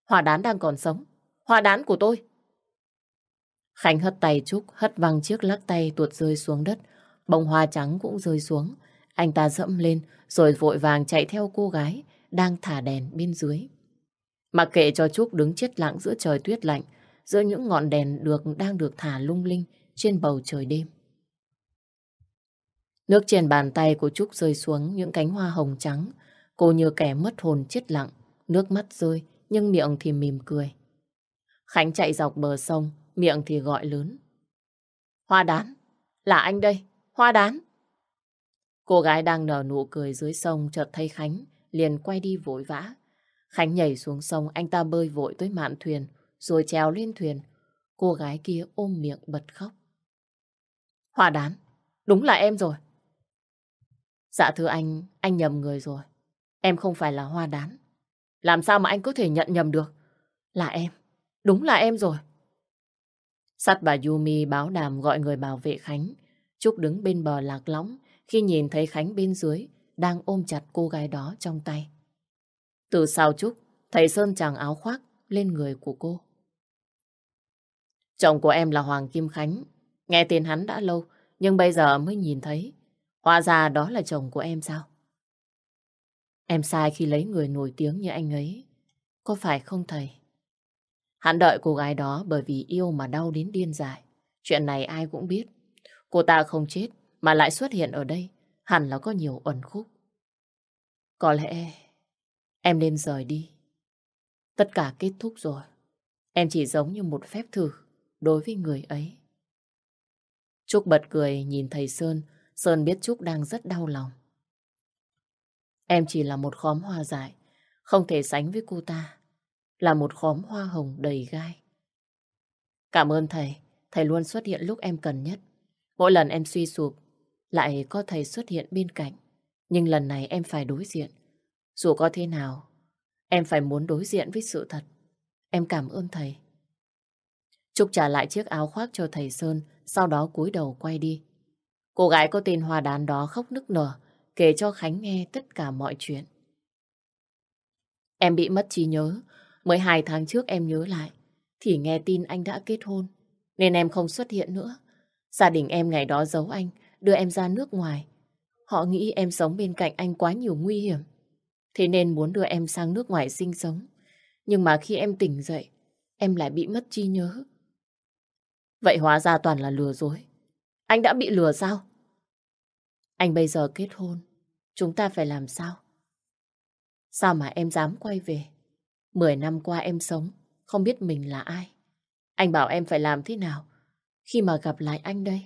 hòa Đán đang còn sống. hòa Đán của tôi. Khánh hất tay Trúc, hất văng chiếc lắc tay tuột rơi xuống đất. Bông hoa trắng cũng rơi xuống. Anh ta dẫm lên, rồi vội vàng chạy theo cô gái đang thả đèn bên dưới. Mặc kệ cho Trúc đứng chết lặng giữa trời tuyết lạnh, giữa những ngọn đèn được đang được thả lung linh trên bầu trời đêm. Nước trên bàn tay của Trúc rơi xuống những cánh hoa hồng trắng. Cô như kẻ mất hồn chết lặng, nước mắt rơi, nhưng miệng thì mỉm cười. Khánh chạy dọc bờ sông, miệng thì gọi lớn. Hoa đán, là anh đây, hoa đán. Cô gái đang nở nụ cười dưới sông chợt thấy Khánh, liền quay đi vội vã. Khánh nhảy xuống sông, anh ta bơi vội tới mạn thuyền, rồi trèo lên thuyền. Cô gái kia ôm miệng bật khóc. Hoa đán, đúng là em rồi. Dạ thưa anh, anh nhầm người rồi. Em không phải là hoa đán. Làm sao mà anh có thể nhận nhầm được? Là em, đúng là em rồi. Sắt bà Yumi báo đàm gọi người bảo vệ Khánh. Trúc đứng bên bờ lạc lõng khi nhìn thấy Khánh bên dưới đang ôm chặt cô gái đó trong tay. Từ sau Trúc, thầy Sơn chàng áo khoác lên người của cô. Chồng của em là Hoàng Kim Khánh. Nghe tên hắn đã lâu, nhưng bây giờ mới nhìn thấy. Hóa ra đó là chồng của em sao? Em sai khi lấy người nổi tiếng như anh ấy. Có phải không thầy? Hắn đợi cô gái đó bởi vì yêu mà đau đến điên dại. Chuyện này ai cũng biết. Cô ta không chết mà lại xuất hiện ở đây. Hẳn là có nhiều uẩn khúc. Có lẽ em nên rời đi. Tất cả kết thúc rồi. Em chỉ giống như một phép thử đối với người ấy. Trúc bật cười nhìn thầy Sơn. Sơn biết Trúc đang rất đau lòng. Em chỉ là một khóm hoa dại, không thể sánh với cô ta. Là một khóm hoa hồng đầy gai. Cảm ơn thầy, thầy luôn xuất hiện lúc em cần nhất. Mỗi lần em suy sụp, lại có thầy xuất hiện bên cạnh. Nhưng lần này em phải đối diện. Dù có thế nào, em phải muốn đối diện với sự thật. Em cảm ơn thầy. Trúc trả lại chiếc áo khoác cho thầy Sơn, sau đó cúi đầu quay đi. Cô gái có tên Hoa Đán đó khóc nức nở, kể cho Khánh nghe tất cả mọi chuyện. Em bị mất trí nhớ, mới hai tháng trước em nhớ lại, thì nghe tin anh đã kết hôn, nên em không xuất hiện nữa. Gia đình em ngày đó giấu anh, đưa em ra nước ngoài. Họ nghĩ em sống bên cạnh anh quá nhiều nguy hiểm, thế nên muốn đưa em sang nước ngoài sinh sống. Nhưng mà khi em tỉnh dậy, em lại bị mất trí nhớ. Vậy hóa ra toàn là lừa dối. Anh đã bị lừa sao? Anh bây giờ kết hôn, chúng ta phải làm sao? Sao mà em dám quay về? Mười năm qua em sống, không biết mình là ai. Anh bảo em phải làm thế nào khi mà gặp lại anh đây?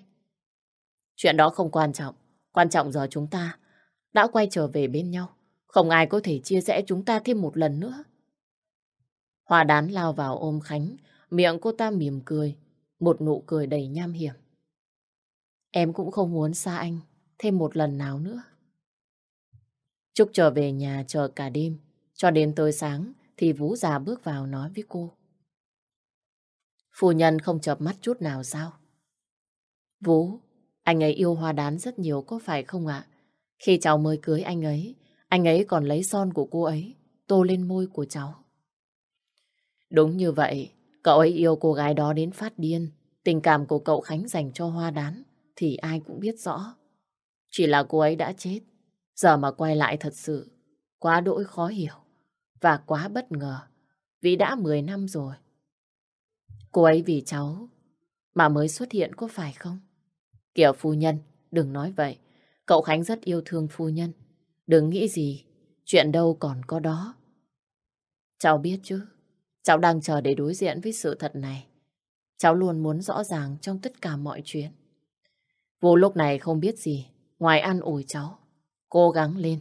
Chuyện đó không quan trọng. Quan trọng giờ chúng ta đã quay trở về bên nhau. Không ai có thể chia rẽ chúng ta thêm một lần nữa. Hòa đán lao vào ôm Khánh, miệng cô ta mỉm cười, một nụ cười đầy nham hiểm. Em cũng không muốn xa anh thêm một lần nào nữa. Trúc trở về nhà chờ cả đêm, cho đến tới sáng thì Vũ già bước vào nói với cô. Phu nhân không chợp mắt chút nào sao? Vũ, anh ấy yêu hoa đán rất nhiều có phải không ạ? Khi cháu mới cưới anh ấy, anh ấy còn lấy son của cô ấy, tô lên môi của cháu. Đúng như vậy, cậu ấy yêu cô gái đó đến phát điên. Tình cảm của cậu Khánh dành cho hoa đán thì ai cũng biết rõ. Chỉ là cô ấy đã chết. Giờ mà quay lại thật sự quá đỗi khó hiểu và quá bất ngờ vì đã 10 năm rồi. Cô ấy vì cháu mà mới xuất hiện có phải không? Kiểu phu nhân, đừng nói vậy. Cậu Khánh rất yêu thương phu nhân. Đừng nghĩ gì, chuyện đâu còn có đó. Cháu biết chứ, cháu đang chờ để đối diện với sự thật này. Cháu luôn muốn rõ ràng trong tất cả mọi chuyện. Vô lúc này không biết gì, ngoài ăn ủi cháu. Cố gắng lên.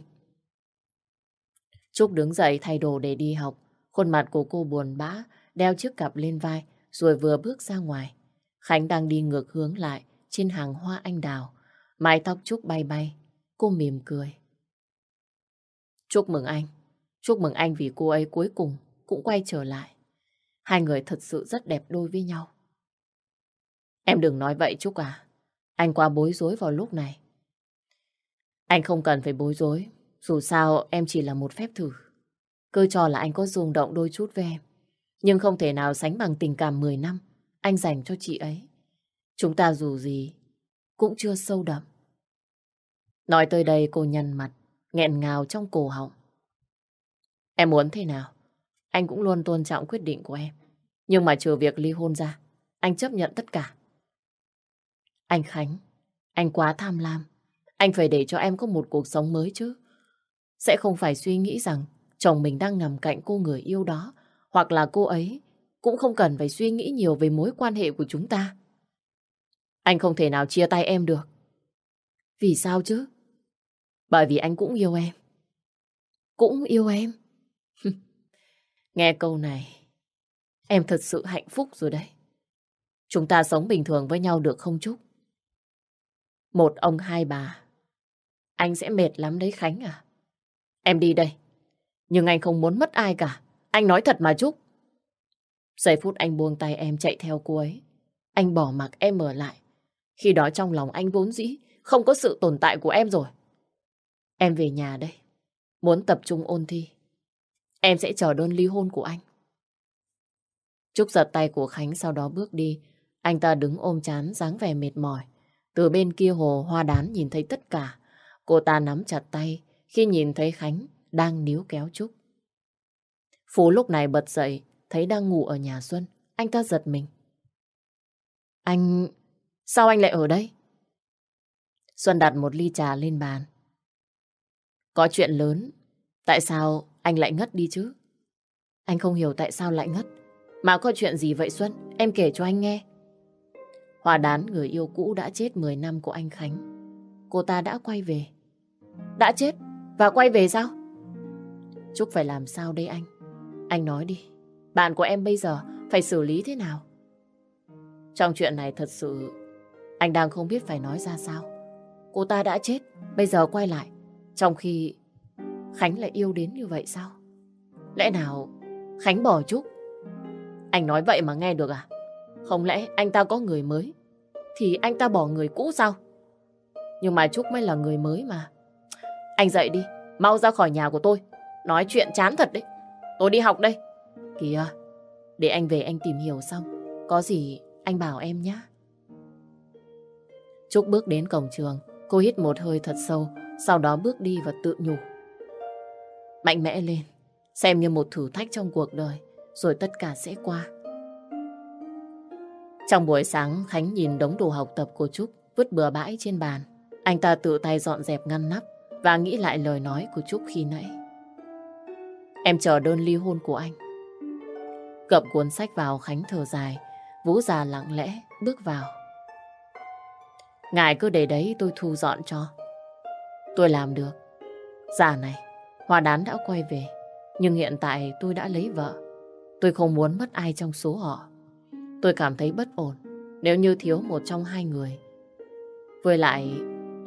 Trúc đứng dậy thay đồ để đi học. Khuôn mặt của cô buồn bã, đeo chiếc cặp lên vai, rồi vừa bước ra ngoài. Khánh đang đi ngược hướng lại trên hàng hoa anh đào. Mái tóc Trúc bay bay. Cô mỉm cười. Chúc mừng anh. Chúc mừng anh vì cô ấy cuối cùng cũng quay trở lại. Hai người thật sự rất đẹp đôi với nhau. Em đừng nói vậy Trúc à. Anh quá bối rối vào lúc này. Anh không cần phải bối rối. Dù sao em chỉ là một phép thử. Cứ cho là anh có rung động đôi chút với em. Nhưng không thể nào sánh bằng tình cảm 10 năm anh dành cho chị ấy. Chúng ta dù gì cũng chưa sâu đậm. Nói tới đây cô nhăn mặt, nghẹn ngào trong cổ họng. Em muốn thế nào? Anh cũng luôn tôn trọng quyết định của em. Nhưng mà trừ việc ly hôn ra, anh chấp nhận tất cả. Anh Khánh, anh quá tham lam. Anh phải để cho em có một cuộc sống mới chứ. Sẽ không phải suy nghĩ rằng chồng mình đang nằm cạnh cô người yêu đó, hoặc là cô ấy cũng không cần phải suy nghĩ nhiều về mối quan hệ của chúng ta. Anh không thể nào chia tay em được. Vì sao chứ? Bởi vì anh cũng yêu em. Cũng yêu em. Nghe câu này, em thật sự hạnh phúc rồi đấy. Chúng ta sống bình thường với nhau được không Trúc? Một ông, hai bà. Anh sẽ mệt lắm đấy Khánh à. Em đi đây. Nhưng anh không muốn mất ai cả. Anh nói thật mà Trúc. Giây phút anh buông tay em chạy theo cô ấy. Anh bỏ mặc em ở lại. Khi đó trong lòng anh vốn dĩ không có sự tồn tại của em rồi. Em về nhà đây. Muốn tập trung ôn thi. Em sẽ chờ đơn ly hôn của anh. Trúc giật tay của Khánh sau đó bước đi. Anh ta đứng ôm chán dáng vẻ mệt mỏi. Từ bên kia hồ hoa đán nhìn thấy tất cả. Cô ta nắm chặt tay khi nhìn thấy Khánh đang níu kéo Trúc. Phú lúc này bật dậy, thấy đang ngủ ở nhà Xuân. Anh ta giật mình. Anh... Sao anh lại ở đây? Xuân đặt một ly trà lên bàn. Có chuyện lớn. Tại sao anh lại ngất đi chứ? Anh không hiểu tại sao lại ngất. Mà có chuyện gì vậy Xuân? Em kể cho anh nghe. Hòa đán người yêu cũ đã chết 10 năm của anh Khánh. Cô ta đã quay về. Đã chết? Và quay về sao? Trúc phải làm sao đây anh? Anh nói đi. Bạn của em bây giờ phải xử lý thế nào? Trong chuyện này thật sự anh đang không biết phải nói ra sao. Cô ta đã chết, bây giờ quay lại. Trong khi Khánh lại yêu đến như vậy sao? Lẽ nào Khánh bỏ Trúc? Anh nói vậy mà nghe được à? Không lẽ anh ta có người mới? Thì anh ta bỏ người cũ sao? Nhưng mà Trúc mới là người mới mà. Anh dậy đi, mau ra khỏi nhà của tôi. Nói chuyện chán thật đấy. Tôi đi học đây. Kìa, để anh về anh tìm hiểu xong. Có gì anh bảo em nhé. Trúc bước đến cổng trường. Cô hít một hơi thật sâu, sau đó bước đi và tự nhủ. Mạnh mẽ lên, xem như một thử thách trong cuộc đời, rồi tất cả sẽ qua. Trong buổi sáng, Khánh nhìn đống đồ học tập của Trúc vứt bừa bãi trên bàn. Anh ta tự tay dọn dẹp ngăn nắp và nghĩ lại lời nói của Trúc khi nãy. Em chờ đơn ly hôn của anh. Cập cuốn sách vào Khánh thở dài, Vũ già lặng lẽ bước vào. Ngài cứ để đấy tôi thu dọn cho. Tôi làm được. Già này, Hoa đán đã quay về. Nhưng hiện tại tôi đã lấy vợ. Tôi không muốn mất ai trong số họ. Tôi cảm thấy bất ổn nếu như thiếu một trong hai người. Với lại,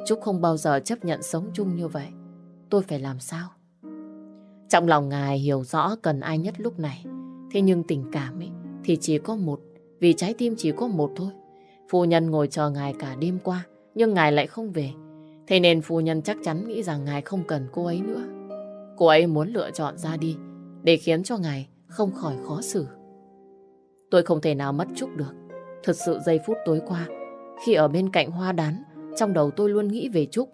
Trúc không bao giờ chấp nhận sống chung như vậy. Tôi phải làm sao? Trong lòng ngài hiểu rõ cần ai nhất lúc này. Thế nhưng tình cảm ấy thì chỉ có một, vì trái tim chỉ có một thôi. Phu nhân ngồi chờ ngài cả đêm qua, nhưng ngài lại không về. Thế nên phu nhân chắc chắn nghĩ rằng ngài không cần cô ấy nữa. Cô ấy muốn lựa chọn ra đi, để khiến cho ngài không khỏi khó xử. Tôi không thể nào mất Trúc được. Thật sự giây phút tối qua, khi ở bên cạnh hoa đán, trong đầu tôi luôn nghĩ về Trúc.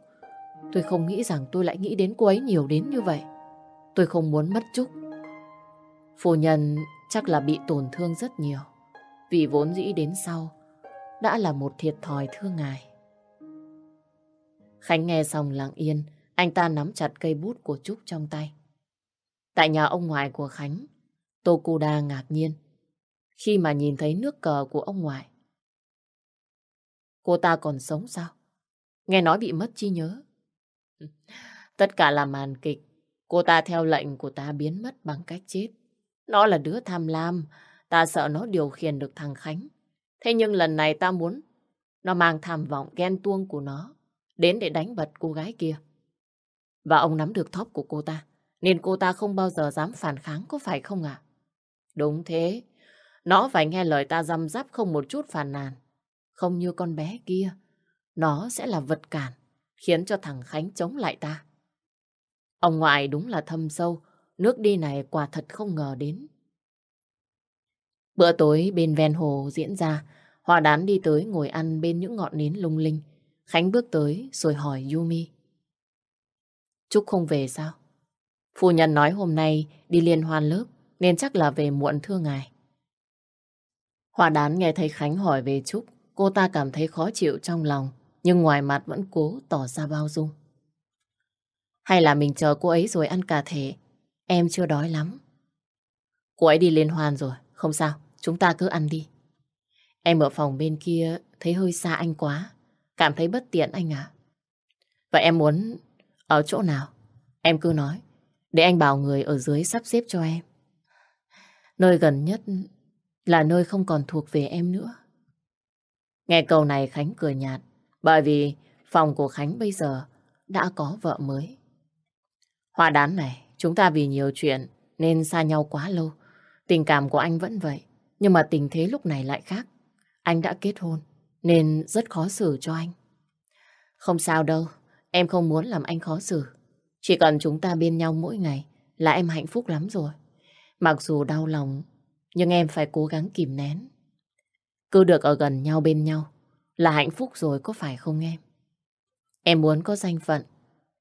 Tôi không nghĩ rằng tôi lại nghĩ đến cô ấy nhiều đến như vậy. Tôi không muốn mất Trúc. Phu nhân chắc là bị tổn thương rất nhiều. Vì vốn dĩ đến sau, đã là một thiệt thòi thương ngài. Khánh nghe xong lặng yên, anh ta nắm chặt cây bút của Trúc trong tay. Tại nhà ông ngoại của Khánh, Tô Cô Đa ngạc nhiên khi mà nhìn thấy nước cờ của ông ngoại. Cô ta còn sống sao? Nghe nói bị mất trí nhớ. Tất cả là màn kịch. Cô ta theo lệnh của ta biến mất bằng cách chết. Nó là đứa tham lam. Ta sợ nó điều khiển được thằng Khánh. Thế nhưng lần này ta muốn nó mang tham vọng ghen tuông của nó đến để đánh bật cô gái kia. Và ông nắm được thóp của cô ta, nên cô ta không bao giờ dám phản kháng, có phải không ạ? Đúng thế, nó phải nghe lời ta răm rắp không một chút phàn nàn. Không như con bé kia, nó sẽ là vật cản, khiến cho thằng Khánh chống lại ta. Ông ngoại đúng là thâm sâu, nước đi này quả thật không ngờ đến. Bữa tối bên ven hồ diễn ra, Hòa đán đi tới ngồi ăn bên những ngọn nến lung linh. Khánh bước tới rồi hỏi Yumi. Trúc không về sao? Phu nhân nói hôm nay đi liên hoan lớp nên chắc là về muộn thưa ngài. Hòa đán nghe thấy Khánh hỏi về Trúc, cô ta cảm thấy khó chịu trong lòng, nhưng ngoài mặt vẫn cố tỏ ra bao dung. Hay là mình chờ cô ấy rồi ăn cà thể, em chưa đói lắm. Cô ấy đi liên hoan rồi, không sao, chúng ta cứ ăn đi. Em ở phòng bên kia thấy hơi xa anh quá, cảm thấy bất tiện anh à. Vậy em muốn ở chỗ nào? Em cứ nói, để anh bảo người ở dưới sắp xếp cho em. Nơi gần nhất là nơi không còn thuộc về em nữa. Nghe câu này Khánh cười nhạt, bởi vì phòng của Khánh bây giờ đã có vợ mới. Hoa đán này, chúng ta vì nhiều chuyện nên xa nhau quá lâu. Tình cảm của anh vẫn vậy, nhưng mà tình thế lúc này lại khác. Anh đã kết hôn, nên rất khó xử cho anh. Không sao đâu, em không muốn làm anh khó xử. Chỉ cần chúng ta bên nhau mỗi ngày là em hạnh phúc lắm rồi. Mặc dù đau lòng, nhưng em phải cố gắng kìm nén. Cứ được ở gần nhau bên nhau là hạnh phúc rồi có phải không em? Em muốn có danh phận.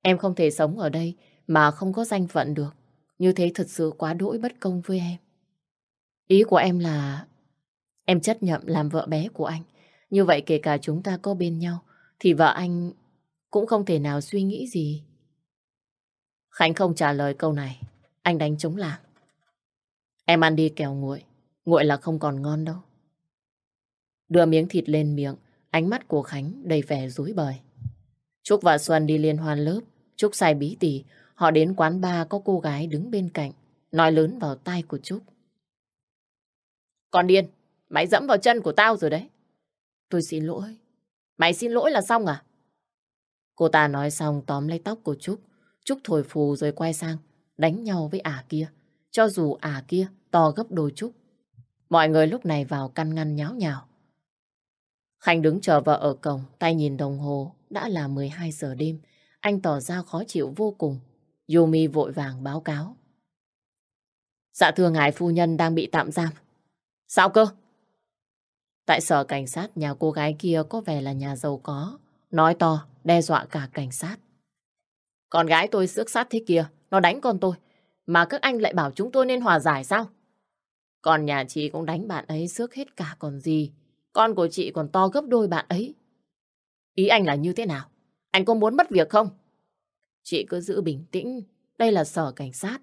Em không thể sống ở đây mà không có danh phận được. Như thế thật sự quá đỗi bất công với em. Ý của em là em chấp nhận làm vợ bé của anh. Như vậy kể cả chúng ta có bên nhau thì vợ anh cũng không thể nào suy nghĩ gì. Khánh không trả lời câu này. Anh đánh trống làng. Em ăn đi kèo nguội. Nguội là không còn ngon đâu. Đưa miếng thịt lên miệng, ánh mắt của Khánh đầy vẻ rối bời. Trúc và Xuân đi liên hoan lớp. Trúc xài bí tỉ. Họ đến quán bar có cô gái đứng bên cạnh, nói lớn vào tai của Trúc. Con điên, mày dẫm vào chân của tao rồi đấy. Tôi xin lỗi. Mày xin lỗi là xong à? Cô ta nói xong tóm lấy tóc của Trúc. Trúc thổi phù rồi quay sang, đánh nhau với ả kia. Cho dù ả kia to gấp đôi chút. Mọi người lúc này vào căn ngăn nháo nhào. Khanh đứng chờ vợ ở cổng, tay nhìn đồng hồ, đã là 12 giờ đêm. Anh tỏ ra khó chịu vô cùng. Yumi vội vàng báo cáo. Dạ thưa ngài phu nhân đang bị tạm giam. Sao cơ? Tại sở cảnh sát nhà cô gái kia có vẻ là nhà giàu có. Nói to, đe dọa cả cảnh sát. Con gái tôi xước sát thế kia, nó đánh con tôi. Mà các anh lại bảo chúng tôi nên hòa giải sao? Còn nhà chị cũng đánh bạn ấy xước hết cả còn gì. Con của chị còn to gấp đôi bạn ấy. Ý anh là như thế nào? Anh có muốn mất việc không? Chị cứ giữ bình tĩnh. Đây là sở cảnh sát.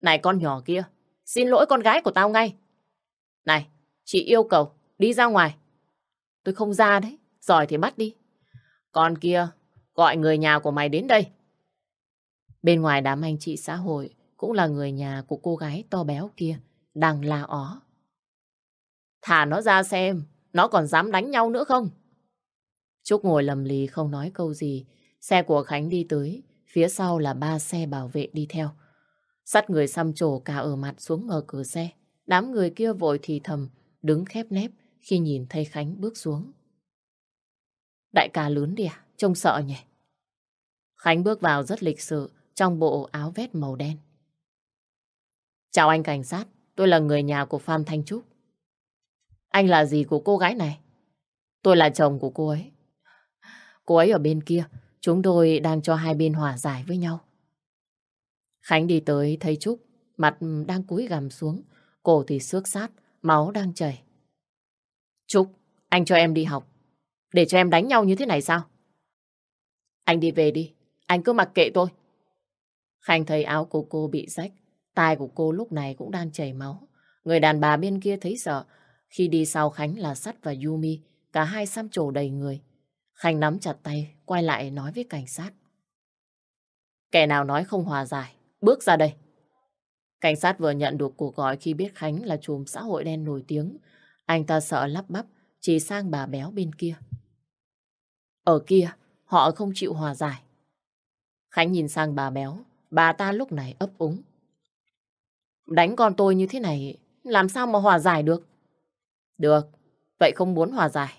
Này con nhỏ kia, xin lỗi con gái của tao ngay. Này, chị yêu cầu, đi ra ngoài. Tôi không ra đấy, giỏi thì bắt đi. Con kia, gọi người nhà của mày đến đây. Bên ngoài đám anh chị xã hội cũng là người nhà của cô gái to béo kia, đang la ó. Thả nó ra xem, nó còn dám đánh nhau nữa không? Trúc ngồi lầm lì không nói câu gì, xe của Khánh đi tới, phía sau là ba xe bảo vệ đi theo. Sắt người xăm trổ cả ở mặt xuống mở cửa xe, đám người kia vội thì thầm, đứng khép nép khi nhìn thấy Khánh bước xuống. Đại ca lớn đi à? Trông sợ nhỉ? Khánh bước vào rất lịch sự, trong bộ áo vest màu đen. Chào anh cảnh sát, tôi là người nhà của Phan Thanh Trúc. Anh là gì của cô gái này? Tôi là chồng của cô ấy. Cô ấy ở bên kia, chúng tôi đang cho hai bên hòa giải với nhau. Khánh đi tới thấy Trúc, mặt ừ, đang cúi gằm xuống, cổ thì xước sát, máu đang chảy. Trúc, anh cho em đi học, để cho em đánh nhau như thế này sao? Anh đi về đi, anh cứ mặc kệ tôi. khánh thấy áo của cô bị rách, tai của cô lúc này cũng đang chảy máu. Người đàn bà bên kia thấy sợ, khi đi sau Khánh là Sắt và Yumi, cả hai xăm trổ đầy người. Khánh nắm chặt tay, quay lại nói với cảnh sát. Kẻ nào nói không hòa giải, bước ra đây. Cảnh sát vừa nhận được cuộc gọi khi biết Khánh là chùm xã hội đen nổi tiếng. Anh ta sợ lắp bắp, chỉ sang bà béo bên kia. Ở kia, họ không chịu hòa giải. Khánh nhìn sang bà béo, bà ta lúc này ấp úng. Đánh con tôi như thế này, làm sao mà hòa giải được? Được, vậy không muốn hòa giải.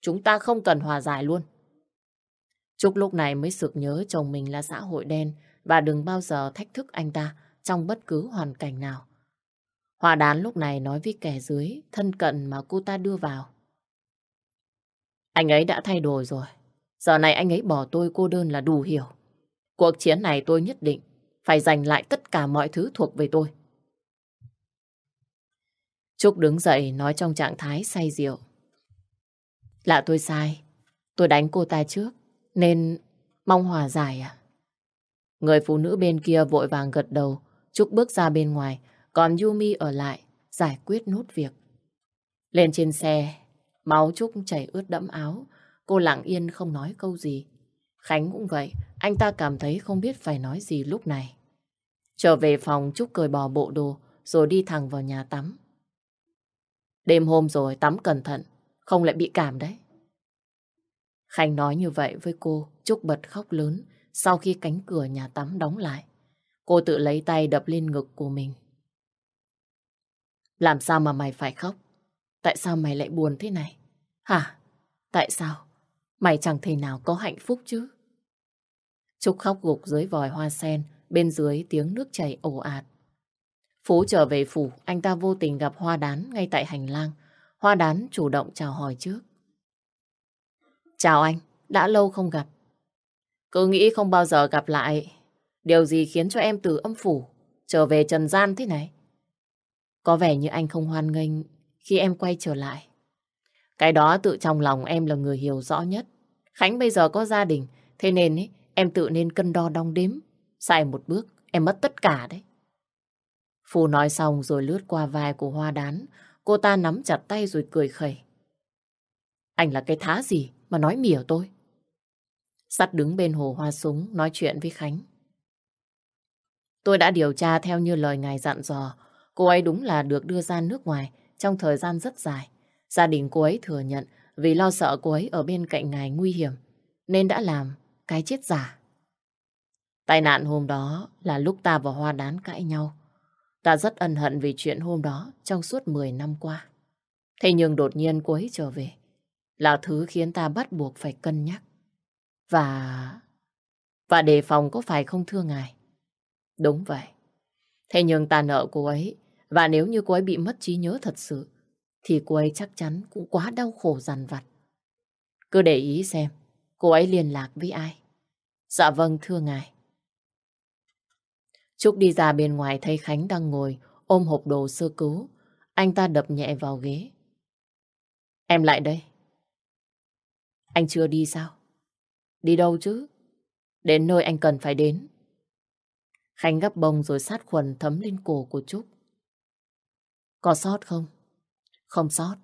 Chúng ta không cần hòa giải luôn. Trúc lúc này mới sực nhớ chồng mình là xã hội đen và đừng bao giờ thách thức anh ta trong bất cứ hoàn cảnh nào. Hòa đán lúc này nói với kẻ dưới, thân cận mà cô ta đưa vào. Anh ấy đã thay đổi rồi. Giờ này anh ấy bỏ tôi cô đơn là đủ hiểu. Cuộc chiến này tôi nhất định phải giành lại tất cả mọi thứ thuộc về tôi. Trúc đứng dậy nói trong trạng thái say rượu. Là tôi sai. Tôi đánh cô ta trước. Nên mong hòa giải à? Người phụ nữ bên kia vội vàng gật đầu. Trúc bước ra bên ngoài. Còn Yumi ở lại giải quyết nốt việc. Lên trên xe, máu Trúc chảy ướt đẫm áo. Cô lặng yên không nói câu gì. Khánh cũng vậy. Anh ta cảm thấy không biết phải nói gì lúc này. Trở về phòng Trúc cởi bỏ bộ đồ rồi đi thẳng vào nhà tắm. Đêm hôm rồi tắm cẩn thận, không lại bị cảm đấy. Khanh nói như vậy với cô, Trúc bật khóc lớn sau khi cánh cửa nhà tắm đóng lại. Cô tự lấy tay đập lên ngực của mình. Làm sao mà mày phải khóc? Tại sao mày lại buồn thế này? Hả? Tại sao? Mày chẳng thể nào có hạnh phúc chứ? Trúc khóc gục dưới vòi hoa sen, bên dưới tiếng nước chảy ồ ạt. Phú trở về phủ, anh ta vô tình gặp Hoa Đán ngay tại hành lang. Hoa Đán chủ động chào hỏi trước. Chào anh, đã lâu không gặp. Cứ nghĩ không bao giờ gặp lại. Điều gì khiến cho em từ âm phủ trở về trần gian thế này? Có vẻ như anh không hoan nghênh khi em quay trở lại. Cái đó tự trong lòng em là người hiểu rõ nhất. Khánh bây giờ có gia đình, thế nên ấy, em tự nên cân đo đong đếm. Sai một bước, em mất tất cả đấy. Phù nói xong rồi lướt qua vai của Hoa Đán. Cô ta nắm chặt tay rồi cười khẩy. Anh là cái thá gì mà nói mỉa tôi? Sắt đứng bên hồ hoa súng nói chuyện với Khánh. Tôi đã điều tra theo như lời ngài dặn dò. Cô ấy đúng là được đưa ra nước ngoài trong thời gian rất dài. Gia đình cô ấy thừa nhận vì lo sợ cô ấy ở bên cạnh ngài nguy hiểm, nên đã làm cái chết giả. Tai nạn hôm đó là lúc ta và Hoa Đán cãi nhau. Ta rất ân hận vì chuyện hôm đó trong suốt 10 năm qua. Thế nhưng đột nhiên cô ấy trở về, là thứ khiến ta bắt buộc phải cân nhắc. Và... Và đề phòng có phải không thưa ngài? Đúng vậy. Thế nhưng ta nợ cô ấy, và nếu như cô ấy bị mất trí nhớ thật sự, thì cô ấy chắc chắn cũng quá đau khổ dằn vặt. Cứ để ý xem, cô ấy liên lạc với ai. Dạ vâng thưa ngài. Trúc đi ra bên ngoài thấy Khánh đang ngồi ôm hộp đồ sơ cứu. Anh ta đập nhẹ vào ghế. Em lại đây. Anh chưa đi sao? Đi đâu chứ? Đến nơi anh cần phải đến. Khánh gấp bông rồi sát khuẩn thấm lên cổ của Trúc. Có sót không? Không sót.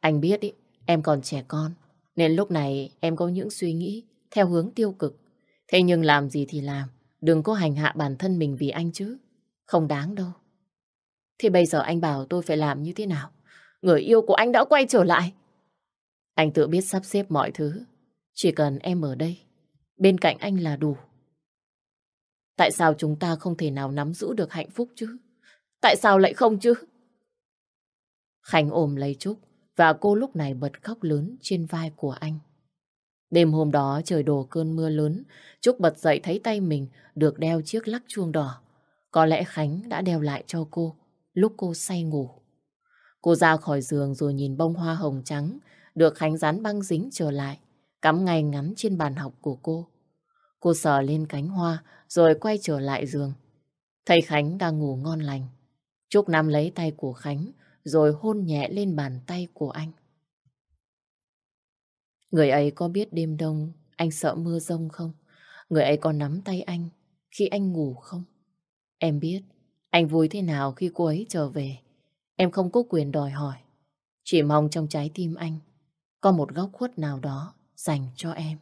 Anh biết ý, em còn trẻ con, nên lúc này em có những suy nghĩ theo hướng tiêu cực. Thế nhưng làm gì thì làm, Đừng có hành hạ bản thân mình vì anh chứ. Không đáng đâu. Thì bây giờ anh bảo tôi phải làm như thế nào? Người yêu của anh đã quay trở lại. Anh tự biết sắp xếp mọi thứ. Chỉ cần em ở đây, bên cạnh anh là đủ. Tại sao chúng ta không thể nào nắm giữ được hạnh phúc chứ? Tại sao lại không chứ? Khánh ôm lấy Trúc và cô lúc này bật khóc lớn trên vai của anh. Đêm hôm đó trời đổ cơn mưa lớn, Trúc bật dậy thấy tay mình được đeo chiếc lắc chuông đỏ. Có lẽ Khánh đã đeo lại cho cô lúc cô say ngủ. Cô ra khỏi giường rồi nhìn bông hoa hồng trắng được Khánh dán băng dính trở lại, cắm ngay ngắn trên bàn học của cô. Cô sờ lên cánh hoa rồi quay trở lại giường. Thầy Khánh đang ngủ ngon lành. Trúc nắm lấy tay của Khánh rồi hôn nhẹ lên bàn tay của anh. Người ấy có biết đêm đông anh sợ mưa rông không? Người ấy có nắm tay anh khi anh ngủ không? Em biết anh vui thế nào khi cô ấy trở về. Em không có quyền đòi hỏi. Chỉ mong trong trái tim anh có một góc khuất nào đó dành cho em.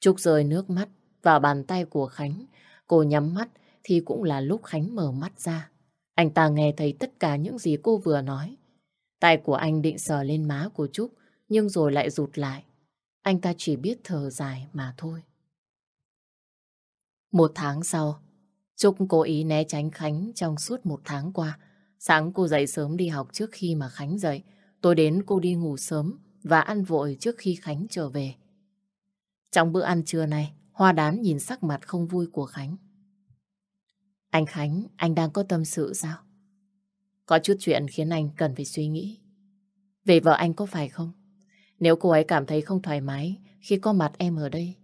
Trúc rơi nước mắt vào bàn tay của Khánh. Cô nhắm mắt thì cũng là lúc Khánh mở mắt ra. Anh ta nghe thấy tất cả những gì cô vừa nói. Tay của anh định sờ lên má của Trúc nhưng rồi lại rụt lại. Anh ta chỉ biết thở dài mà thôi. Một tháng sau, Trúc cố ý né tránh Khánh trong suốt một tháng qua. Sáng cô dậy sớm đi học trước khi mà Khánh dậy. Tôi đến cô đi ngủ sớm và ăn vội trước khi Khánh trở về. Trong bữa ăn trưa này, Hoa đán nhìn sắc mặt không vui của Khánh. Anh Khánh, anh đang có tâm sự sao? Có chút chuyện khiến anh cần phải suy nghĩ. Về vợ anh có phải không? Nếu cô ấy cảm thấy không thoải mái khi có mặt em ở đây,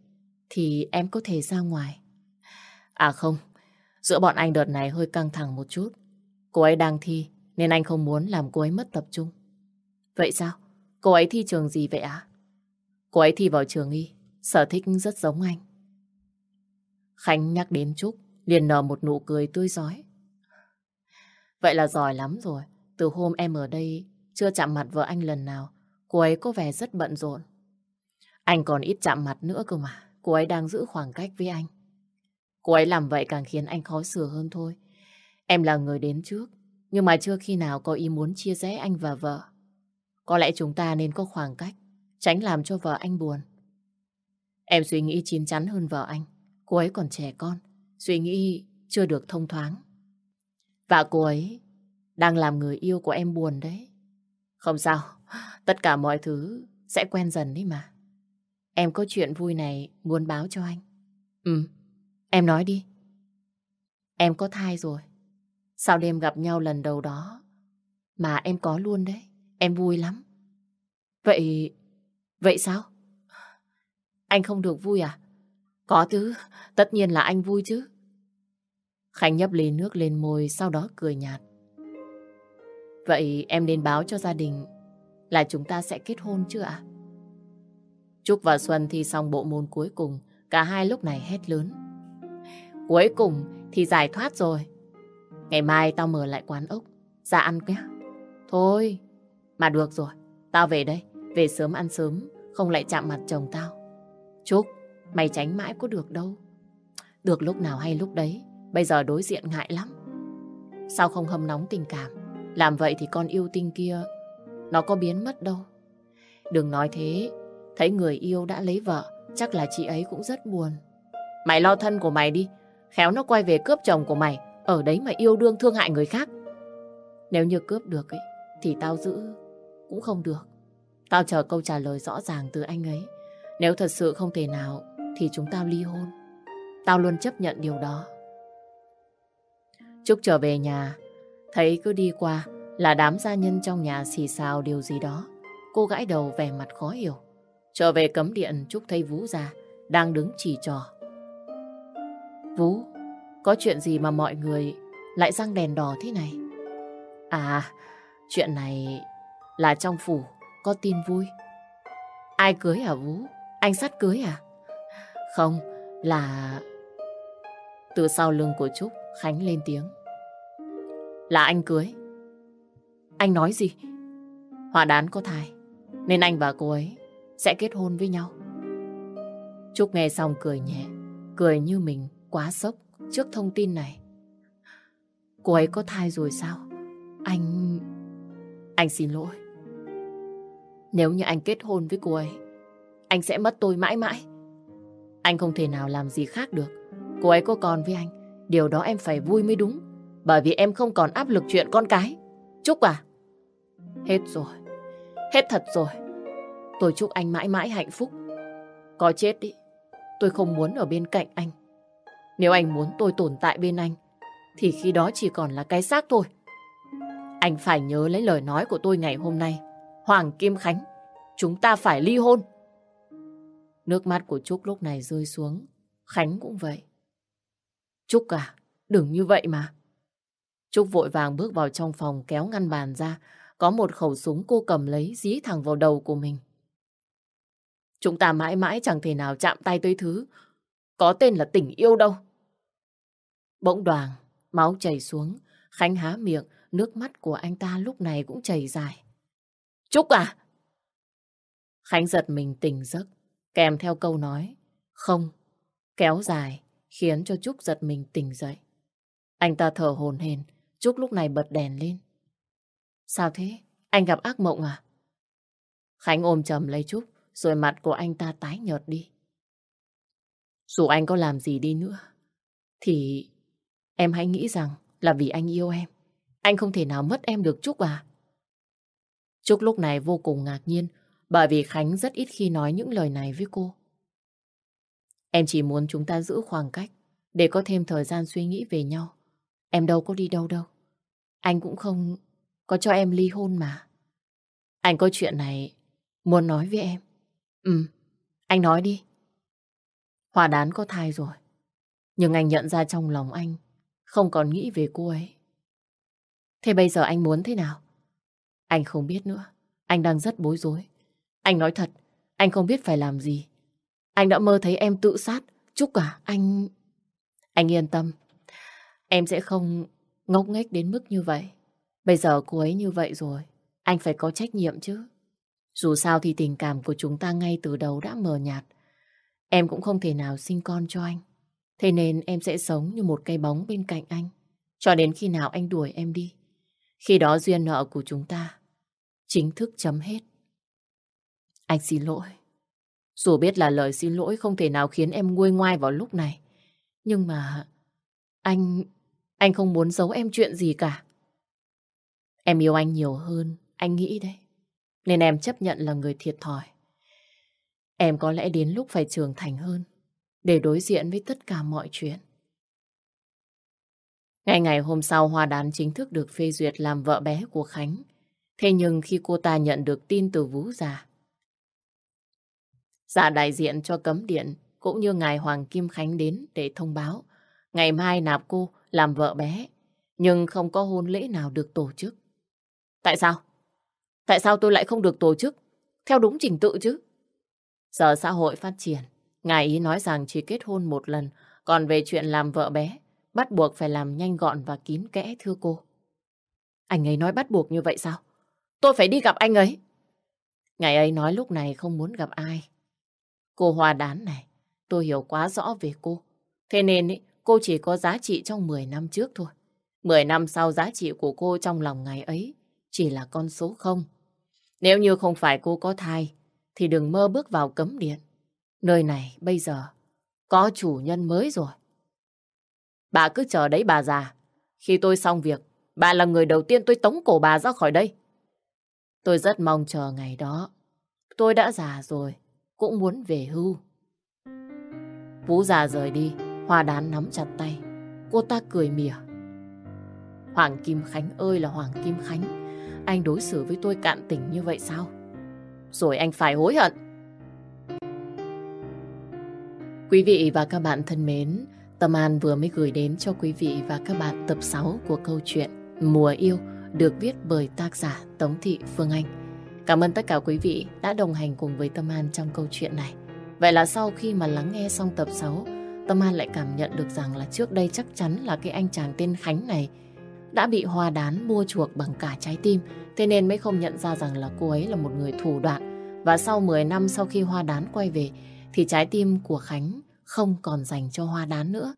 thì em có thể ra ngoài. À không, giữa bọn anh đợt này hơi căng thẳng một chút. Cô ấy đang thi, nên anh không muốn làm cô ấy mất tập trung. Vậy sao? Cô ấy thi trường gì vậy ạ? Cô ấy thi vào trường y, sở thích rất giống anh. Khánh nhắc đến Trúc, liền nở một nụ cười tươi giói. Vậy là giỏi lắm rồi. Từ hôm em ở đây chưa chạm mặt vợ anh lần nào, cô ấy có vẻ rất bận rộn. Anh còn ít chạm mặt nữa cơ mà, cô ấy đang giữ khoảng cách với anh. Cô ấy làm vậy càng khiến anh khó xử hơn thôi. Em là người đến trước, nhưng mà chưa khi nào có ý muốn chia rẽ anh và vợ. Có lẽ chúng ta nên có khoảng cách, tránh làm cho vợ anh buồn. Em suy nghĩ chín chắn hơn vợ anh. Cô ấy còn trẻ con, suy nghĩ chưa được thông thoáng. Và cô ấy đang làm người yêu của em buồn đấy. Không sao, tất cả mọi thứ sẽ quen dần đấy mà. Em có chuyện vui này muốn báo cho anh. Ừ, em nói đi. Em có thai rồi. sau đêm gặp nhau lần đầu đó mà em có luôn đấy. Em vui lắm. Vậy... Vậy sao? Anh không được vui à? Có thứ, tất nhiên là anh vui chứ. Khánh nhấp ly nước lên môi, sau đó cười nhạt. Vậy em nên báo cho gia đình là chúng ta sẽ kết hôn chứ ạ? Trúc và Xuân thi xong bộ môn cuối cùng, cả hai lúc này hét lớn. Cuối cùng thì giải thoát rồi. Ngày mai tao mở lại quán ốc, ra ăn nhé. Thôi, mà được rồi, tao về đây, về sớm ăn sớm, không lại chạm mặt chồng tao. Trúc, mày tránh mãi có được đâu. Được lúc nào hay lúc đấy, bây giờ đối diện ngại lắm. Sao không hâm nóng tình cảm? Làm vậy thì con yêu tinh kia, nó có biến mất đâu. Đừng nói thế, thấy người yêu đã lấy vợ, chắc là chị ấy cũng rất buồn. Mày lo thân của mày đi, khéo nó quay về cướp chồng của mày, ở đấy mà yêu đương thương hại người khác. Nếu như cướp được ấy, thì tao giữ cũng không được. Tao chờ câu trả lời rõ ràng từ anh ấy. Nếu thật sự không thể nào thì chúng tao ly hôn. Tao luôn chấp nhận điều đó. Trúc trở về nhà, thấy cứ đi qua là đám gia nhân trong nhà xì xào điều gì đó. Cô gãi đầu vẻ mặt khó hiểu. Trở về cấm điện, Trúc thấy Vũ ra đang đứng chỉ trò. Vũ, có chuyện gì mà mọi người lại răng đèn đỏ thế này? À, chuyện này là trong phủ có tin vui. Ai cưới hả Vũ? Anh sắt cưới à? Không, là... Từ sau lưng của Trúc, Khánh lên tiếng. Là anh cưới. Anh nói gì? Hòa đán có thai, nên anh và cô ấy sẽ kết hôn với nhau. Trúc nghe xong cười nhẹ, cười như mình quá sốc trước thông tin này. Cô ấy có thai rồi sao? Anh... Anh xin lỗi. Nếu như anh kết hôn với cô ấy, anh sẽ mất tôi mãi mãi. Anh không thể nào làm gì khác được. Cô ấy có con với anh, điều đó em phải vui mới đúng. Bởi vì em không còn áp lực chuyện con cái. Chúc à? Hết rồi. Hết thật rồi. Tôi chúc anh mãi mãi hạnh phúc. Có chết đi, tôi không muốn ở bên cạnh anh. Nếu anh muốn tôi tồn tại bên anh, thì khi đó chỉ còn là cái xác thôi. Anh phải nhớ lấy lời nói của tôi ngày hôm nay. Hoàng Kim Khánh, chúng ta phải ly hôn. Nước mắt của Trúc lúc này rơi xuống. Khánh cũng vậy. Trúc à, đừng như vậy mà. Trúc vội vàng bước vào trong phòng kéo ngăn bàn ra. Có một khẩu súng cô cầm lấy dí thẳng vào đầu của mình. Chúng ta mãi mãi chẳng thể nào chạm tay tới thứ có tên là tình yêu đâu. Bỗng đoàn, máu chảy xuống. Khánh há miệng, nước mắt của anh ta lúc này cũng chảy dài. Trúc à! Khánh giật mình tỉnh giấc, kèm theo câu nói, không, kéo dài, khiến cho Trúc giật mình tỉnh dậy. Anh ta thở hồn hển, Trúc lúc này bật đèn lên. Sao thế? Anh gặp ác mộng à? Khánh ôm chầm lấy Trúc, rồi mặt của anh ta tái nhợt đi. Dù anh có làm gì đi nữa, thì em hãy nghĩ rằng là vì anh yêu em. Anh không thể nào mất em được Trúc à? Trúc lúc này vô cùng ngạc nhiên, bởi vì Khánh rất ít khi nói những lời này với cô. Em chỉ muốn chúng ta giữ khoảng cách để có thêm thời gian suy nghĩ về nhau. Em đâu có đi đâu đâu. Anh cũng không có cho em ly hôn mà. Anh có chuyện này muốn nói với em. Ừ, anh nói đi. Hòa đán có thai rồi. Nhưng anh nhận ra trong lòng anh không còn nghĩ về cô ấy. Thế bây giờ anh muốn thế nào? Anh không biết nữa. Anh đang rất bối rối. Anh nói thật, anh không biết phải làm gì. Anh đã mơ thấy em tự sát. Chúc cả anh... Anh yên tâm. Em sẽ không ngốc nghếch đến mức như vậy. Bây giờ cô ấy như vậy rồi. Anh phải có trách nhiệm chứ. Dù sao thì tình cảm của chúng ta ngay từ đầu đã mờ nhạt. Em cũng không thể nào sinh con cho anh. Thế nên em sẽ sống như một cây bóng bên cạnh anh. Cho đến khi nào anh đuổi em đi. Khi đó duyên nợ của chúng ta chính thức chấm hết. Anh xin lỗi. Dù biết là lời xin lỗi không thể nào khiến em nguôi ngoai vào lúc này. Nhưng mà... Anh... Anh không muốn giấu em chuyện gì cả. Em yêu anh nhiều hơn, anh nghĩ đấy. Nên em chấp nhận là người thiệt thòi. Em có lẽ đến lúc phải trưởng thành hơn để đối diện với tất cả mọi chuyện. Ngày ngày hôm sau Hoa Đán chính thức được phê duyệt làm vợ bé của Khánh. Thế nhưng khi cô ta nhận được tin từ Vũ già, già đại diện cho cấm điện cũng như ngài Hoàng Kim Khánh đến để thông báo ngày mai nạp cô làm vợ bé, nhưng không có hôn lễ nào được tổ chức. Tại sao? Tại sao tôi lại không được tổ chức? Theo đúng trình tự chứ? Giờ xã hội phát triển, ngài ý nói rằng chỉ kết hôn một lần, còn về chuyện làm vợ bé, bắt buộc phải làm nhanh gọn và kín kẽ thưa cô. Anh ấy nói bắt buộc như vậy sao? Tôi phải đi gặp anh ấy. Ngày ấy nói lúc này không muốn gặp ai. Cô Hoa Đán này, tôi hiểu quá rõ về cô. Thế nên ý, cô chỉ có giá trị trong 10 năm trước thôi. 10 năm sau giá trị của cô trong lòng ngày ấy chỉ là con số không. Nếu như không phải cô có thai, thì đừng mơ bước vào cấm điện. Nơi này bây giờ có chủ nhân mới rồi. Bà cứ chờ đấy bà già. Khi tôi xong việc, bà là người đầu tiên tôi tống cổ bà ra khỏi đây. Tôi rất mong chờ ngày đó. Tôi đã già rồi, cũng muốn về hưu. Vũ già rời đi, Hoa đán nắm chặt tay. Cô ta cười mỉa. Hoàng Kim Khánh ơi là Hoàng Kim Khánh. Anh đối xử với tôi cạn tình như vậy sao? Rồi anh phải hối hận. Quý vị và các bạn thân mến, Tâm An vừa mới gửi đến cho quý vị và các bạn tập 6 của câu chuyện Mùa Yêu được viết bởi tác giả Tống Thị Phương Anh. Cảm ơn tất cả quý vị đã đồng hành cùng với Tâm An trong câu chuyện này. Vậy là sau khi mà lắng nghe xong tập 6, Tâm An lại cảm nhận được rằng là trước đây chắc chắn là cái anh chàng tên Khánh này đã bị Hoa Đán mua chuộc bằng cả trái tim, thế nên mới không nhận ra rằng là cô ấy là một người thủ đoạn. Và sau 10 năm sau khi Hoa Đán quay về, thì trái tim của Khánh không còn dành cho Hoa Đán nữa.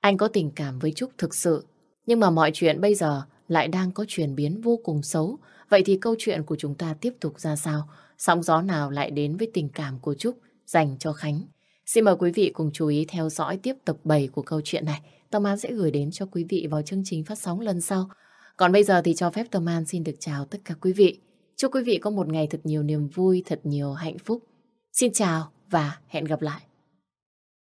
Anh có tình cảm với Trúc thực sự, nhưng mà mọi chuyện bây giờ lại đang có chuyển biến vô cùng xấu. Vậy thì câu chuyện của chúng ta tiếp tục ra sao? Sóng gió nào lại đến với tình cảm của Trúc dành cho Khánh? Xin mời quý vị cùng chú ý theo dõi tiếp tập 7 của câu chuyện này. Tâm An sẽ gửi đến cho quý vị vào chương trình phát sóng lần sau. Còn bây giờ thì cho phép Tâm An xin được chào tất cả quý vị. Chúc quý vị có một ngày thật nhiều niềm vui, thật nhiều hạnh phúc. Xin chào và hẹn gặp lại.